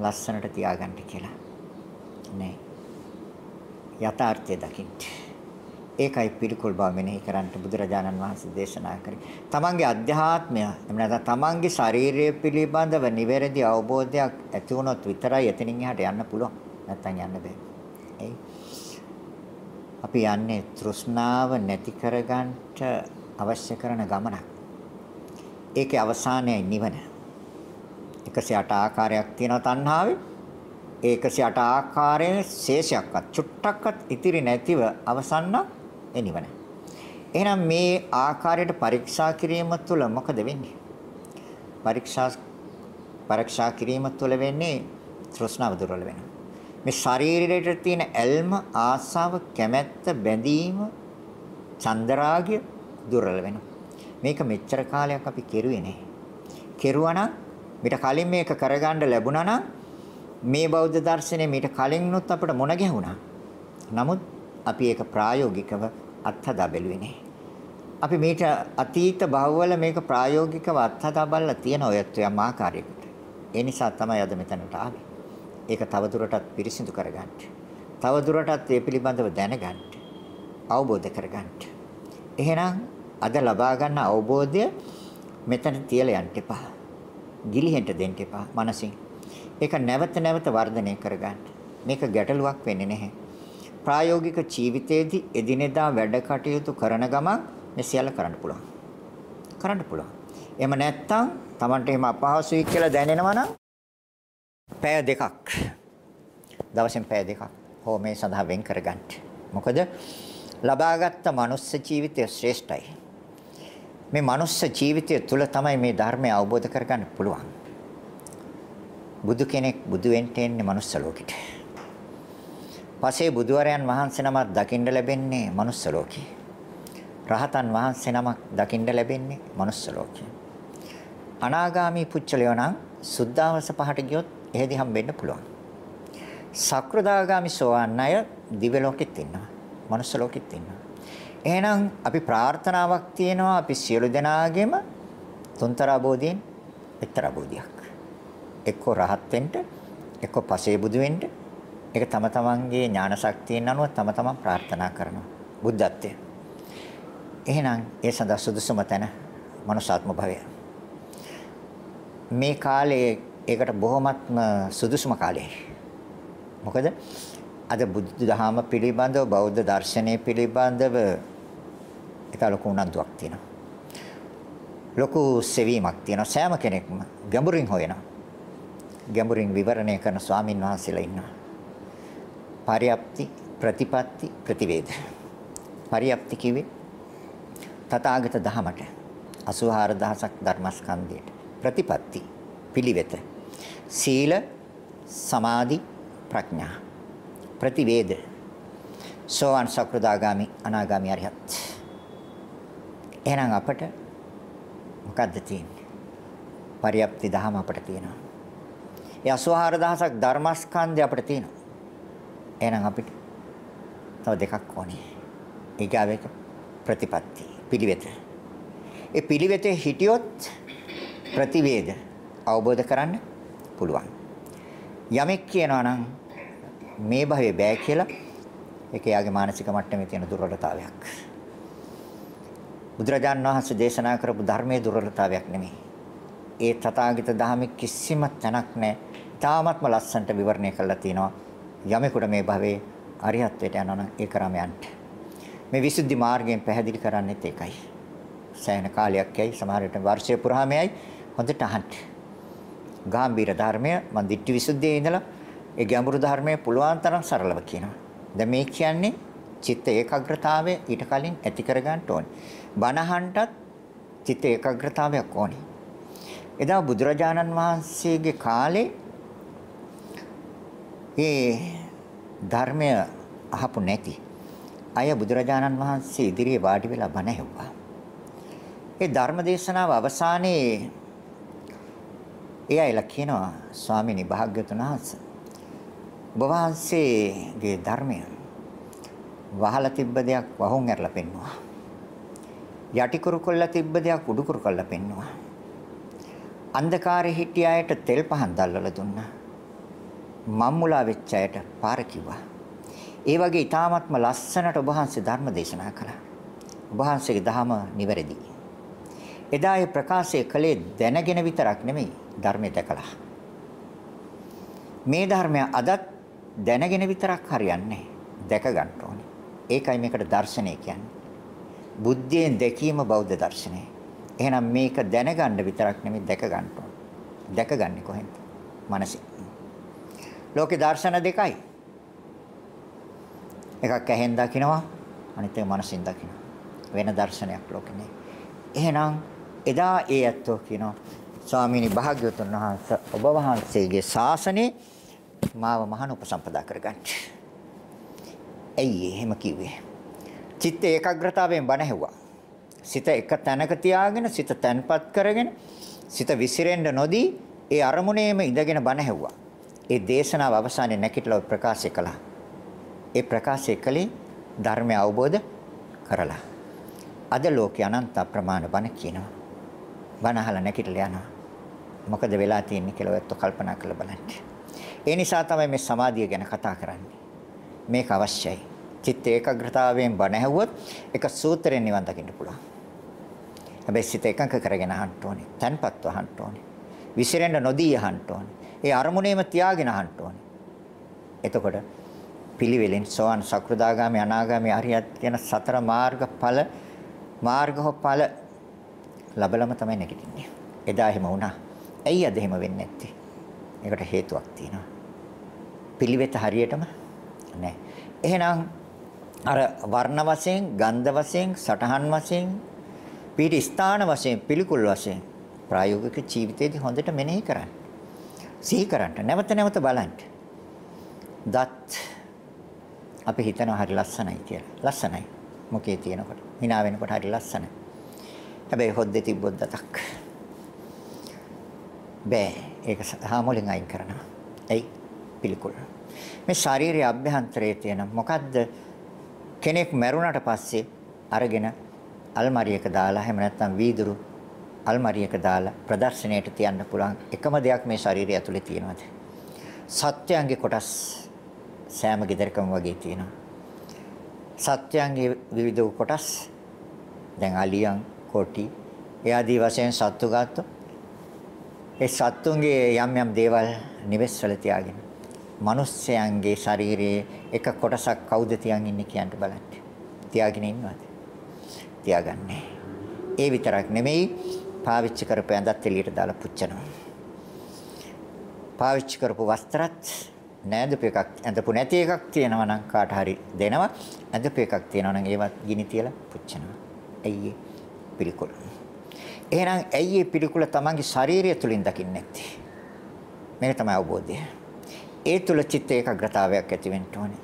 ලස්සනට තියාගන්න කියලා. නේ. යථාර්ථය දකින්න. ඒකයි පිළිකුල් බව මෙනෙහි කරන්නට බුදුරජාණන් වහන්සේ දේශනා කරේ. තමන්ගේ අධ්‍යාත්මය එහෙම නැත්නම් තමන්ගේ ශාරීරිය පිළිබඳව නිවැරදි අවබෝධයක් ඇති වුණොත් විතරයි එතනින් එහාට යන්න පුළුවන්. නැත්නම් යන්න බෑ. එයි. අපි යන්නේ තෘෂ්ණාව නැති කරගන්නට අවශ්‍ය කරන ගමනක්. ඒකේ අවසානයයි නිවන. 108 ආකාරයක් තියෙනවා තණ්හාවේ. ඒ 108 ආකාරයේ ශේෂයක්වත් චුට්ටක්වත් ඉතිරි නැතිව අවසන් ඒ නිවන. එහෙනම් මේ ආකාරයට පරීක්ෂා කිරීම තුළ මොකද වෙන්නේ? පරීක්ෂා පරීක්ෂා කිරීම තුළ වෙන්නේ තෘෂ්ණාව දුර්වල වෙනවා. මේ ශරීරයට තියෙන ඇල්ම, ආසාව, කැමැත්ත, බැඳීම, චන්දරාගය දුර්වල වෙනවා. මේක මෙච්චර කාලයක් අපි කෙරුවේ නැහැ. කෙරුවා නම් මිට කලින් මේක කරගන්න ලැබුණා නම් මේ බෞද්ධ දර්ශනය මීට කලින්නුත් අපිට මොන ගැහුණා. නමුත් අපි ඒක ප්‍රායෝගිකව අත්හදා බැලුවේ නැහැ. අපි මේක අතීත භවවල මේක ප්‍රායෝගිකව අත්හදා බලලා තියෙන ඔයත් යම් ආකාරයකට. ඒ නිසා තමයි අද මෙතනට ආවේ. ඒක තවදුරටත් පිරිසිදු කරගන්න. තවදුරටත් ඒ පිළිබඳව දැනගන්න. අවබෝධ කරගන්න. එහෙනම් අද ලබා ගන්න අවබෝධය මෙතන තියලා යන්න එපා. ගිලිහෙන්න දෙන්න එපා මනසින්. ඒක නැවත නැවත වර්ධනය කරගන්න. මේක ගැටලුවක් වෙන්නේ නැහැ. ප්‍රායෝගික ජීවිතයේදී එදිනෙදා වැඩ කටයුතු කරන ගමන් මේ සියල්ල කරන්න පුළුවන්. කරන්න පුළුවන්. එහෙම නැත්නම් Tamanට එහෙම අපහසුයි කියලා දැනෙනවා නම් පැය දෙකක් දවසෙන් පැය දෙකක් හෝ මේ සඳහා වෙන් කරගන්න. මොකද ලබාගත් මනුස්ස ජීවිතය ශ්‍රේෂ්ඨයි. මේ මනුස්ස ජීවිතය තුළ තමයි මේ ධර්මය අවබෝධ කරගන්න පුළුවන්. බුදු කෙනෙක් බුදු වෙන්න එන්නේ මනුස්ස ලෝකෙට. පසේ බුදුවරයන් වහන්සේ නමක් දකින්න ලැබෙන්නේ මනුස්ස ලෝකේ. රහතන් වහන්සේ නමක් දකින්න ලැබෙන්නේ මනුස්ස ලෝකේ. අනාගාමී පුච්චලයෝ නම් සුද්ධාවස පහට ගියොත් එහෙදි හම්බෙන්න පුළුවන්. සක්‍රදාගාමි සෝවාන් අය දිව්‍ය ලෝකෙත් ඉන්නවා. මනුස්ස ලෝකෙත් ඉන්නවා. එහෙනම් අපි ප්‍රාර්ථනාවක් තියෙනවා අපි සියලු දෙනාගේම තුන්තරා බෝධියෙන් එක්තරා බෝධියක්. එක්ක රහත් වෙන්න, එක්ක පසේ බුදු වෙන්න ඒක තම තමන්ගේ ඥාන ශක්තියෙන් අනුව තම තමන් ප්‍රාර්ථනා කරනවා. බුද්ධත්වය. එහෙනම් ඒ සඳහා සුදුසුම තැන මනුෂ්‍යාත්ම භවය. මේ කාලේ ඒකට බොහොමත්ම සුදුසුම කාලය. මොකද අද බුද්ධ දහම පිළිබඳව බෞද්ධ දර්ශනය පිළිබඳව ඒක ලොකු උනන්දුවක් තියෙනවා. ලොකු සෙවීමක් තියෙනවා සෑම කෙනෙක්ම ගැඹුරින් හොයනවා. ගැඹුරින් විවරණය කරන ස්වාමින් වහන්සේලා ඉන්නවා. පරියප්ති ප්‍රතිපatti ප්‍රතිවේද. පරියප්ති කිව්වේ තථාගත දහමට 84000ක් ධර්මස්කන්ධයට. ප්‍රතිපatti පිළිවෙත සීල සමාධි ප්‍රඥා. ප්‍රතිවේද. සෝවන් සකෘදාගාමි අනාගාමි අරිහත්. එහෙනම් අපට මොකද්ද තියෙන්නේ? පරියප්ති දහම අපට තියෙනවා. ඒ 84000ක් ධර්මස්කන්ධය අපිට තියෙනවා එහෙනම් අපිට තව දෙකක් ඕනේ ඊගාවෙක ප්‍රතිපatti පිළිවෙත ඒ පිළිවෙතේ හිටියොත් ප්‍රතිවේද අවබෝධ කරන්න පුළුවන්. යමෙක් කියනවා නම් මේ භවයේ බෑ කියලා ඒක යාගේ මානසික මට්ටමේ තියෙන දුර්වලතාවයක්. බුදුරජාන් වහන්සේ දේශනා කරපු ධර්මයේ දුර්වලතාවයක් නෙමෙයි. ඒ තථාගත ධහමේ කිසිම තැනක් නැහැ. තාමත්ම ලස්සනට විවරණය කරලා තිනවා. යමෙකුට මේ භවයේ අරිහත්ත්වයට යනවා නම් ඒ කරාම යන්න. මේ විසුද්ධි මාර්ගයෙන් පැහැදිලි කරන්නේත් ඒකයි. සෑහෙන කාලයක් යයි සමහර විට වර්ෂය පුරාම යයි හොඳට අහන්න. ගාම්භීර ධර්මය මම දිට්ඨි විසුද්ධියේ ඉඳලා ඒ ගැඹුරු ධර්මයේ පුළුවන් තරම් සරලව කියනවා. දැන් මේ කියන්නේ චිත්ත ඒකාග්‍රතාවය ඊට කලින් ඇති කරගන්න ඕනේ. බණහන්ටත් චිත්ත ඒකාග්‍රතාවයක් ඕනේ. එදා බුදුරජාණන් වහන්සේගේ කාලේ ඒ ධර්මය අහපු නැති අය බුදුරජාණන් වහන්සේ ඉදිරියේ වාඩි වෙලා බණ ඇහුවා. ඒ ධර්ම දේශනාව අවසානයේ ඒ අයලා කියනවා ස්වාමීනි භාග්‍යතුන් වහන්සේ ඔබ වහන්සේගේ ධර්මය වහලා තිබ්බ දෙයක් වහුන් ඇරලා පෙන්නවා. යටිකුරු කොල්ලා තිබ්බ දෙයක් උඩුකුරු කොල්ලා පෙන්නවා. අන්ධකාරයේ හිටිය අයට තෙල් පහන් දැල්වලා දුන්නා. මම්මුලා වෙච්ච අයට පාර කිව්වා. ඒ වගේ ඊ타ත්ම ලස්සනට ඔබ වහන්සේ ධර්ම දේශනා කළා. ඔබ වහන්සේගේ ධහම නිවැරදි. එදා ඒ ප්‍රකාශය කළේ දැනගෙන විතරක් නෙමෙයි ධර්මයේ දැකලා. මේ ධර්මය අදත් දැනගෙන විතරක් හරියන්නේ දැක ගන්න ඕනේ. ඒකයි මේකට දර්ශනය කියන්නේ. බුද්ධියෙන් දැකීම බෞද්ධ දර්ශනය. එහෙනම් මේක දැනගන්න විතරක් නෙමෙයි දැක ගන්න ඕනේ. දැකගන්නේ කොහෙන්ද? මනසින්. ලෝකේ දර්ශන දෙකයි. එකක් ඇහෙන් දකිනවා අනිත් එක මනසින් දකිනවා. වෙන දර්ශනයක් ලෝකේ නෑ. එහෙනම් එදා ඒ ඇත්තෝ කියනවා ස්වාමීනි භාග්‍යවතුන් වහන්සේ ඔබ වහන්සේගේ ශාසනේ මාව මහාන උපසම්පදා කරගන්න. ඇයි එහෙම කිව්වේ? චිත්ත ඒකාග්‍රතාවයෙන් බණ ඇහුවා. සිත එක තැනක තියාගෙන සිත තැන්පත් කරගෙන සිත විසිරෙන්න නොදී ඒ අරමුණේම ඉඳගෙන බණ ඇහුවා. ඒ දේශනාව අවසානයේ නැකිටලා ප්‍රකාශ කළා. ඒ ප්‍රකාශය කළේ ධර්මය අවබෝධ කරලා. අද ලෝකේ අනන්ත ප්‍රමාණ බණ කියනවා. බණ අහලා නැකිටලා යනවා. මොකද වෙලා තියෙන්නේ කියලා ඔයත් කල්පනා කරලා බලන්න. ඒ නිසා තමයි මේ සමාධිය ගැන කතා කරන්නේ. මේක අවශ්‍යයි. චිත්ත ඒකාග්‍රතාවයෙන් බණ ඇහුවොත් එක සූත්‍රයෙන් නිවන් දකින්න පුළුවන්. හැබැයි සිත එකඟ කරගෙන අහන්න ඕනේ. තන්පත්ව අහන්න ඕනේ. විසිරෙන්න නොදී අහන්න ඕනේ. ඒ අරමුණේම තියාගෙන අහන්න ඕනේ. එතකොට පිළිවෙලෙන් සෝවන් සකෘදාගාමි අනාගාමි අරියත් කියන සතර මාර්ගඵල මාර්ගඵල ලබලම තමයි නැගිටින්නේ. එදා එහෙම වුණා. ඇයි අද එහෙම වෙන්නේ නැත්තේ? ඒකට හේතුවක් තියෙනවා. පිළිවෙත හරියටම නැහැ. එහෙනම් අර වර්ණ වශයෙන්, ගන්ධ වශයෙන්, සටහන් වශයෙන්, පීඨ ස්ථාන වශයෙන්, පිළිකුල් වශයෙන් ප්‍රායෝගික ජීවිතයේදී හොඳට මෙනෙහි කරන්න. සිහි කරන්න. නැවත නැවත බලන්න. දත් අපි හිතනවා හරි ලස්සනයි කියලා. ලස්සනයි. මොකේ තියෙනකොට. hina වෙනකොට හරි ලස්සනයි. හැබැයි හොද්දේ තිබ්බොත් දතක්. බෑ. ඒක හාමුලින් අයින් කරනවා. එයි පිළිකුල්. මේ ශාරීරික අභ්‍යන්තරයේ තියෙන මොකද්ද කෙනෙක් මැරුණට පස්සේ අරගෙන අල්මාරියක දාලා එහෙම නැත්නම් වීදුරු අල්මාරියක දාලා ප්‍රදර්ශනයට තියන්න පුළුවන් එකම දෙයක් මේ ශරීරය ඇතුලේ තියෙනවාද? සත්‍යයන්ගේ කොටස් සෑම ගෙදරකම වගේ තියෙනවා. සත්‍යයන්ගේ විවිධ කොටස් දැන් අලියන්, කොටි, එයාදී වශයෙන් සත්තු ගත්තොත් ඒ සත්තුන්ගේ යම් යම් දේවල් නිවෙස් වල තියාගෙන මිනිස්යන්ගේ ශරීරයේ එක කොටසක් කවුද තියන් ඉන්නේ කියන්න බලන්න. තියාගෙන ඉන්නවද? තියාගන්නේ. ඒ විතරක් නෙමෙයි පාවිච්චි කරපු ඇඳත් එළියට දාලා පුච්චනවා. පාවිච්චි කරපු වස්ත්‍රත් නෑදපු එකක් ඇඳපු නැති එකක් තියෙනවා නම් කාට හරි දෙනවා. ඇඳපු එකක් තියෙනවා නම් ඒවත් ගිනි තියලා පුච්චනවා. ඇයි පිළිකුල. එහෙනම් ඇයි මේ පිළිකුල තමන්ගේ ශාරීරිය තුලින් දකින්නේ නැත්තේ? මේක තමයි අවබෝධය. ඒ තුල චිත්ත ඒකාග්‍රතාවයක් ඇති වෙන්න ඕනේ.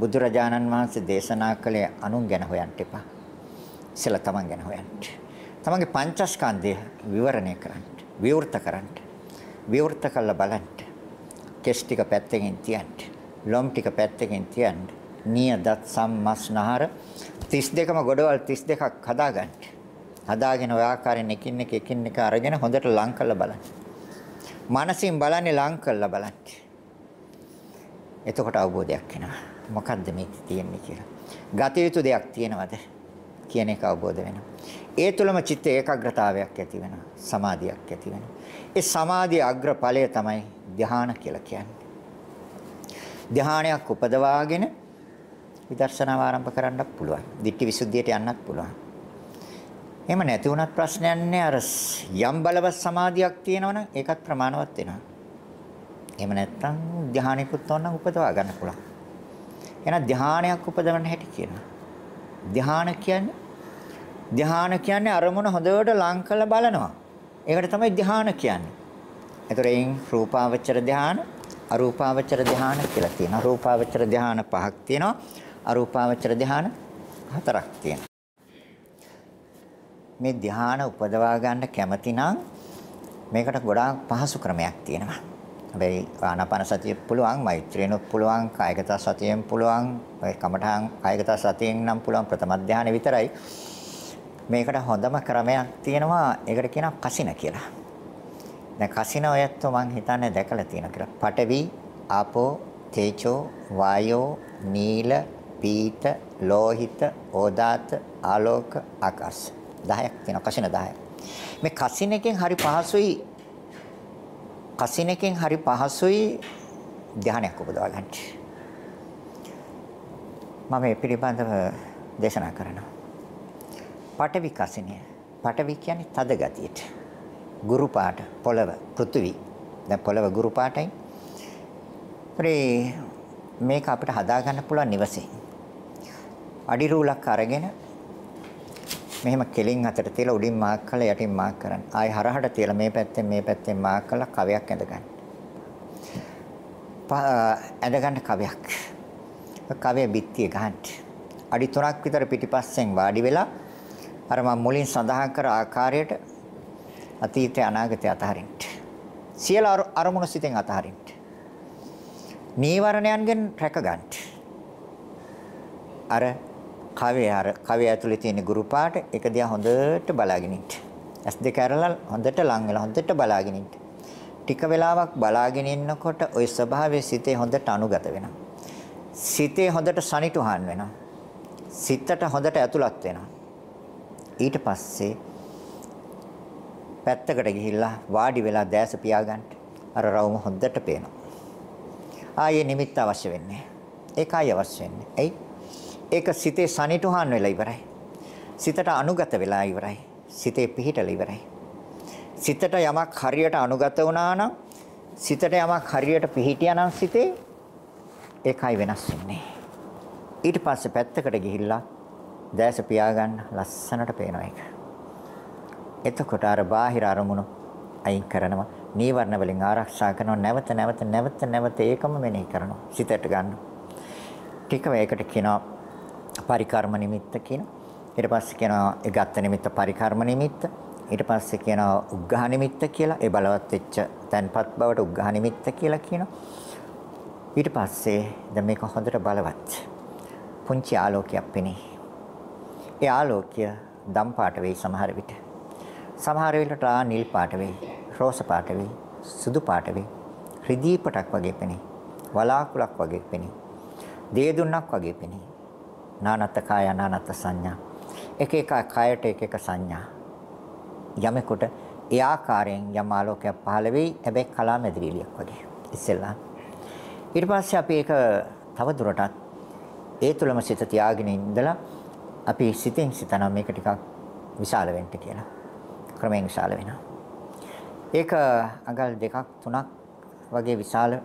බුදුරජාණන් වහන්සේ දේශනා කළේ අනුන් ගැන හොයන්න එපා. ඉස්සෙල්ලා තමන් ගැන හොයන්න. තමන්ගේ පංචස්කන්ධය විවරණය කරන්න, විවෘත කරන්න. විවෘත කළ බලන්න. කෙස් ටික පැත්තකින් තියන්න. ලොම් ටික පැත්තකින් තියන්න. නිය දත් සම්මස්නහර 32ම ගොඩවල් 32ක් හදාගන්න. හදාගෙන ඔය ආකාරයෙන් එකින් එක එකින් එක අරගෙන හොඳට ලං කරලා බලන්න. මනසින් බලන්නේ ලං කරලා බලන්න. එතකොට අවබෝධයක් එනවා. මොකද්ද මේක තියෙන්නේ කියලා. ගත යුතු දෙයක් තියෙනවද කියන එක අවබෝධ වෙනවා. ඒ තුළම චිත්ත ඒකාග්‍රතාවයක් ඇති වෙනවා. සමාධියක් ඇති වෙනවා. ඒ සමාධියේ අග්‍රඵලය තමයි ධ්‍යාන කියලා කියන්නේ. ධ්‍යානයක් උපදවාගෙන විදර්ශනාව ආරම්භ කරන්නත් පුළුවන්. ditthi visuddhiyට යන්නත් පුළුවන්. එහෙම නැති වුණත් ප්‍රශ්නයක් නෑ අර යම් බලවත් සමාධියක් තියෙනවනම් ඒකත් ප්‍රමාණවත් වෙනවා. එහෙම නැත්නම් ධ්‍යානිකුත් ඕනනම් උපදවා ගන්න පුළුවන්. එහෙනම් ධ්‍යානයක් උපදවන්න හැටි කියනවා. ධ්‍යාන කියන්නේ ධ්‍යාන කියන්නේ අරමුණ හොඳට ලං කරලා බලනවා. ඒකට තමයි ධ්‍යාන කියන්නේ. ඒතර එයින් රූපාවචර ධ්‍යාන, අරූපාවචර ධ්‍යාන කියලා තියෙනවා. රූපාවචර ධ්‍යාන පහක් තියෙනවා. අරූපාවචර ධ්‍යාන හතරක් තියෙනවා. මේ ධ්‍යාන උපදවා ගන්න කැමති නම් මේකට ගොඩාක් පහසු ක්‍රමයක් තියෙනවා. හැබැයි ආනාපාන සතිය පුළුවන්, මෛත්‍රියනොත් පුළුවන්, කායගත සතියෙන් පුළුවන්, ඔය කමඨාන් කායගත සතියෙන් නම් පුළුවන් ප්‍රථම ධානය විතරයි. මේකට හොඳම ක්‍රමයක් තියෙනවා. ඒකට කියනවා කසින කියලා. දැන් කසින ඔයත් මම හිතන්නේ දැකලා තියෙනවා කියලා. පඨවි, ආපෝ, තේජෝ, වායෝ, නීල, පීත, ලෝහිත, ඕදාත, ආලෝක, ආකාශ. 10ක් තියෙනවා. කසින 10ක්. මේ කසින එකෙන් හරි පහසුයි කසිනකින් හරි පහසුයි ධානයක් උපදවා ගන්න. මම මේ පිළිබඳව දේශනා කරනවා. පඨවි කසිනිය. පඨවි කියන්නේ තද ගතියට. ගුරු පාට, පොළව, පෘථිවි. දැන් පොළව ගුරු පාටයි. මේක අපිට හදා ගන්න පුළුවන් නිවසේ. අඩි රූලක් අරගෙන මෙහෙම කෙලින් අතට තියලා උඩින් මාක් කරලා යටින් මාක් කරන්න. ආයි හරහට තියලා මේ පැත්තෙන් මේ පැත්තෙන් මාක් කරලා කවයක් ඇඳගන්න. ඇඳගන්න කවයක්. කවයේ බිත්තිය ගන්න. අඩි 3ක් විතර පිටිපස්සෙන් වාඩි වෙලා අර මම මුලින් සඳහන් කර ආකාරයට අතීතය අනාගතය අතහරින්න. සියලු අරමුණු සිතෙන් අතහරින්න. නීවරණයන්ගෙන් රැක ගන්න. අර කවයේ අර කවයේ ඇතුලේ තියෙන ගුරු පාට එක දිහා හොඳට බලාගෙන ඉන්න. ඇස් දෙක අරලා හොඳට ලං වෙලා හොඳට බලාගෙන ඉන්න. ටික වෙලාවක් බලාගෙන ඉන්නකොට ওই ස්වභාවයේ සිතේ හොඳට අනුගත වෙනවා. සිතේ හොඳට සනිටුහන් වෙනවා. සිතට හොඳට ඇතුළත් වෙනවා. ඊට පස්සේ පැත්තකට ගිහිල්ලා වාඩි වෙලා දැස පියාගන්න. අර රවුම හොඳට පේනවා. ආයේ නිමිත්ත අවශ්‍ය වෙන්නේ. ඒකයි අවශ්‍ය වෙන්නේ. එයි ඒක සිතේ සනිටුහන් වෙලා ඉවරයි. සිතට අනුගත වෙලා ඉවරයි. සිතේ පිහිටලා ඉවරයි. සිතට යමක් හරියට අනුගත වුණා නම් සිතට යමක් හරියට පිහිටියා නම් සිතේ ඒකයි වෙනස් වෙන්නේ. ඊට පස්සේ පැත්තකට ගිහිල්ලා දැස පියාගන්න ලස්සනට පේනවා ඒක. එතකොට අර බාහිර අරමුණු අයින් කරනවා. නීවරණ වලින් ආරක්ෂා කරනවා. නැවත නැවත නැවත නැවත ඒකම මෙනෙහි කරනවා. සිතට ගන්නවා. ටික වේකට කියනවා පරිකර්ම නිමිත්ත කියන. ඊට පස්සේ කියනවා ඒ ගත්ත නිමිත්ත පරිකර්ම නිමිත්ත. ඊට පස්සේ කියනවා උග්ඝහ නිමිත්ත කියලා. ඒ බලවත් වෙච්ච තන්පත් බවට උග්ඝහ නිමිත්ත කියලා කියනවා. ඊට පස්සේ දැන් මේක හොඳට බලවත්. පුංචි ආලෝකයක් පෙනේ. ඒ ආලෝකය දම් පාට වෙයි සමහර විට. සමහර වෙලට නිල් පාට වෙයි, රෝස පාට වෙයි, සුදු පාට වෙයි. රිදීපටක් වගේ පෙනේ. වලාකුලක් වගේ පෙනේ. දේදුන්නක් වගේ පෙනේ. නානත් කාය නානත් සංඥා. එක එක කායට එක එක සංඥා. යමෙකුට ඒ ආකාරයෙන් යම් ආලෝකයක් පහළ වෙයි. හැබැයි කලා මැදිරිලියක් වගේ. ඉස්සෙල්ලා. ඊට පස්සේ අපි ඒක තව දුරටත් ඒ තුලම සිත තියාගෙන ඉඳලා අපි සිතින් සිතන මේක ටිකක් විශාල වෙන්න කියලා. ක්‍රමයෙන් විශාල වෙනවා. ඒක අඟල් දෙකක් තුනක් වගේ විශාල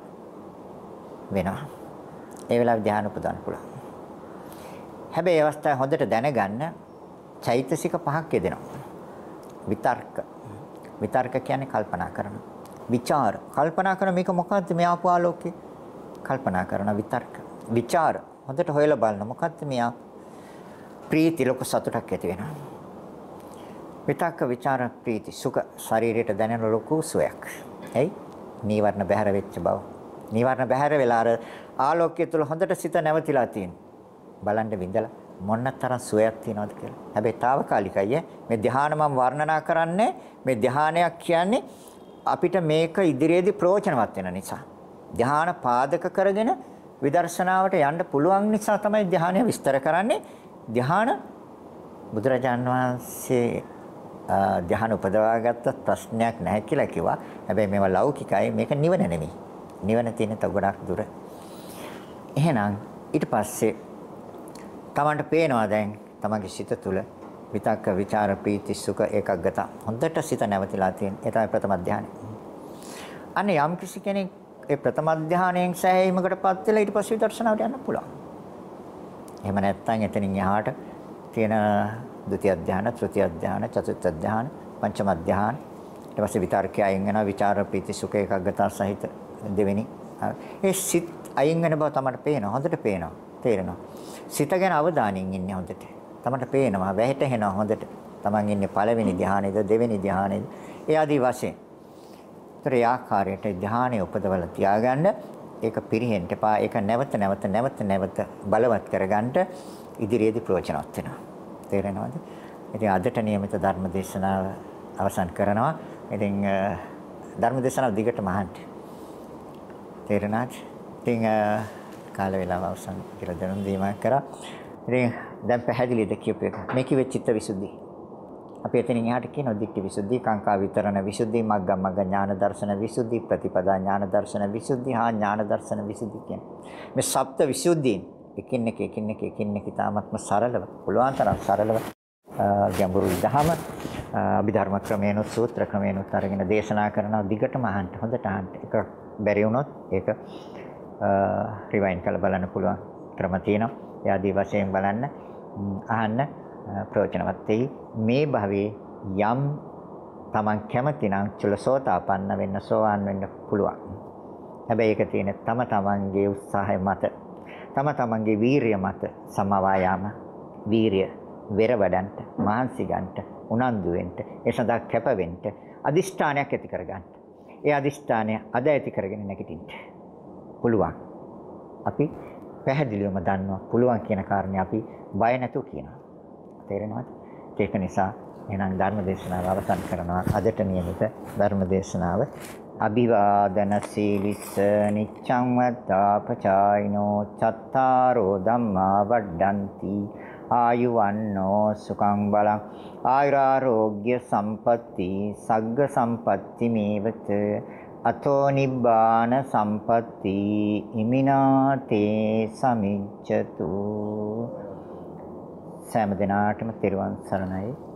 වෙනවා. ඒ වෙලාවේ ධ්‍යාන උපදවන්න පුළුවන්. හැබැයි ඒ අවස්ථාවේ හොඳට දැනගන්න චෛතසික පහක් යෙදෙනවා. විතර්ක. විතර්ක කියන්නේ කල්පනා කරන. විචාර. කල්පනා කරන මේක මොකද්ද මේ ආපු ආලෝකේ? කල්පනා කරන විතර්ක. විචාර. හොඳට හොයලා බලන්න මොකද්ද මේ ප්‍රීති ලොකු සතුටක් ඇති වෙනවා. විතක්ක ਵਿਚාර ප්‍රීති සුඛ ශරීරයට දැනෙන ලොකු සුවයක්. ඇයි? නීවරණ බැහැර වෙච්ච බව. නීවරණ බැහැර වෙලා අර ආලෝකයේ තුල හොඳට සිත නැවතිලා තියෙන. බලන්න විඳලා මොනතරම් සුවයක් තියනවද කියලා. හැබැයි తాවකාලිකයි මේ ධ්‍යාන මම වර්ණනා කරන්නේ මේ ධ්‍යානයක් කියන්නේ අපිට මේක ඉදිරියේදී ප්‍රයෝජනවත් වෙන නිසා. ධ්‍යාන පාදක කරගෙන විදර්ශනාවට යන්න පුළුවන් නිසා තමයි ධ්‍යානය විස්තර කරන්නේ. ධ්‍යාන බුදුරජාන් වහන්සේ ධ්‍යාන උපදවාගත්ත ප්‍රශ්නයක් නැහැ කියලා කිව්වා. හැබැයි මේවා ලෞකිකයි මේක නිවන නෙමෙයි. නිවන තියෙන තව ගොඩක් දුර. එහෙනම් ඊට පස්සේ තමන්ට පේනවා දැන් තමන්ගේ සිත තුළ විතක්ක ਵਿਚාර ප්‍රීති සුඛ ඒකග්ගත හොඳට සිත නැවතිලා තියෙන. ඒ තමයි ප්‍රථම ධානය. අනේ යම් කිසි කෙනෙක් ඒ ප්‍රථම ධානයෙන් සෑහීමකටපත් වෙලා ඊට පස්සේ විදර්ශනාවට යන්න පුළුවන්. එහෙම නැත්නම් එතනින් එහාට තියෙන ဒုတိ ය ධාන, තෘතිය ධාන, චතුර්ථ ධාන, පංචම ධාන ඊට පස්සේ විතර්කය අයින් වෙනවා විචාර ප්‍රීති සුඛ ඒකග්ගත සහිත දෙවෙනි. ඒ සිත් අයින් වෙන බව තමයි පේනවා. හොඳට පේනවා. තේරෙනවා. සිත ගැන අවධානයෙන් ඉන්නේ හොඳට. තමන්ට පේනවා වැහෙටෙනවා හොඳට. තමන් ඉන්නේ පළවෙනි ධ්‍යානෙද දෙවෙනි ධ්‍යානෙද ඒ ආදී වශයෙන්. ඒතර ඒ ආකාරයට ධ්‍යානෙ උපදවලා තියාගන්න ඒක පිරෙහෙන්න එපා. ඒක නැවත නැවත නැවත නැවත බලවත් කරගන්න ඉදිරියේදී ප්‍රයෝජනවත් වෙනවා. තේරෙනවද? ඉතින් අදට නියමිත ධර්ම දේශනාව අවසන් කරනවා. ඉතින් ධර්ම දේශනාව දිගටම අහන්න. තේරෙනවද? ඉතින් කාල වේලාව අවසන් කියලා දැනුම් දීමක් කරා. ඉතින් දැන් පැහැදිලිද කියපු එක. මේ කිව්වේ චිත්ත විසුද්ධි. අපි එතනින් එහාට කියනවා දික්ක විසුද්ධි, කාංකා විතරණ විසුද්ධි, මග්ග මග්ග ඥාන දර්ශන විසුද්ධි, ප්‍රතිපදා ඥාන දර්ශන විසුද්ධි, හා ඥාන දර්ශන විසුද්ධි කියන්නේ. මේ සප්ත විසුද්ධීන් එකින් එක එකින් එක එකින් එක තාමත්ම සරලව, පුළුවන් තරම් සරලව ගැඹුරු දහම අභිධර්ම ක්‍රමේනොත් සූත්‍ර ක්‍රමේනොත් අරගෙන දේශනා කරනවා දිගටම අහන්න හොඳට අහන්න. ඒක බැරි වුණොත් ඒක රිවයින් කරලා බලන්න පුළුවන් ක්‍රම තියෙනවා. ඒ ආදී වශයෙන් බලන්න අහන්න ප්‍රයෝජනවත් වෙයි. මේ භවයේ යම් Taman කැමති නම් චුලසෝතාපන්න වෙන්න සෝවාන් වෙන්න පුළුවන්. හැබැයි ඒක තියෙන තම තමන්ගේ උත්සාහය මත තම තමන්ගේ වීරිය මත සමවායාම වීරිය වෙර වඩන්ට මහන්සි ගන්නට උනන්දු වෙන්න ඒ සඳහා කැප වෙන්න අදිෂ්ඨානයක් ඇති කරගන්න. ඒ අදිෂ්ඨානය අද ඇති කරගෙන නැගිටින්න. පුළුවන්. අපි පැහැදිලිවම දන්නවා පුළුවන් කියන කාරණේ අපි බය නැතුව කියනවා. තේරෙනවද? ඒක නිසා එහෙනම් ධර්ම දේශනාව අවසන් කරනවා. අදට නියමිත ධර්ම දේශනාව අභිවාදන සීලිස්ස නිච්ඡං වත්තාපචායිනෝ චත්තාරෝ ධම්මා වඩ්ඩಂತಿ. ආයුවන්නෝ සුඛං බලං. ආයුරාෝග්‍ය සම්පatti සග්ග සම්පatti මේවත. අතෝ නිබ්බාන සම්පatti ඉමිනාතේ සමිච්ඡතු. සෑම දිනාටම තෙරුවන් සරණයි.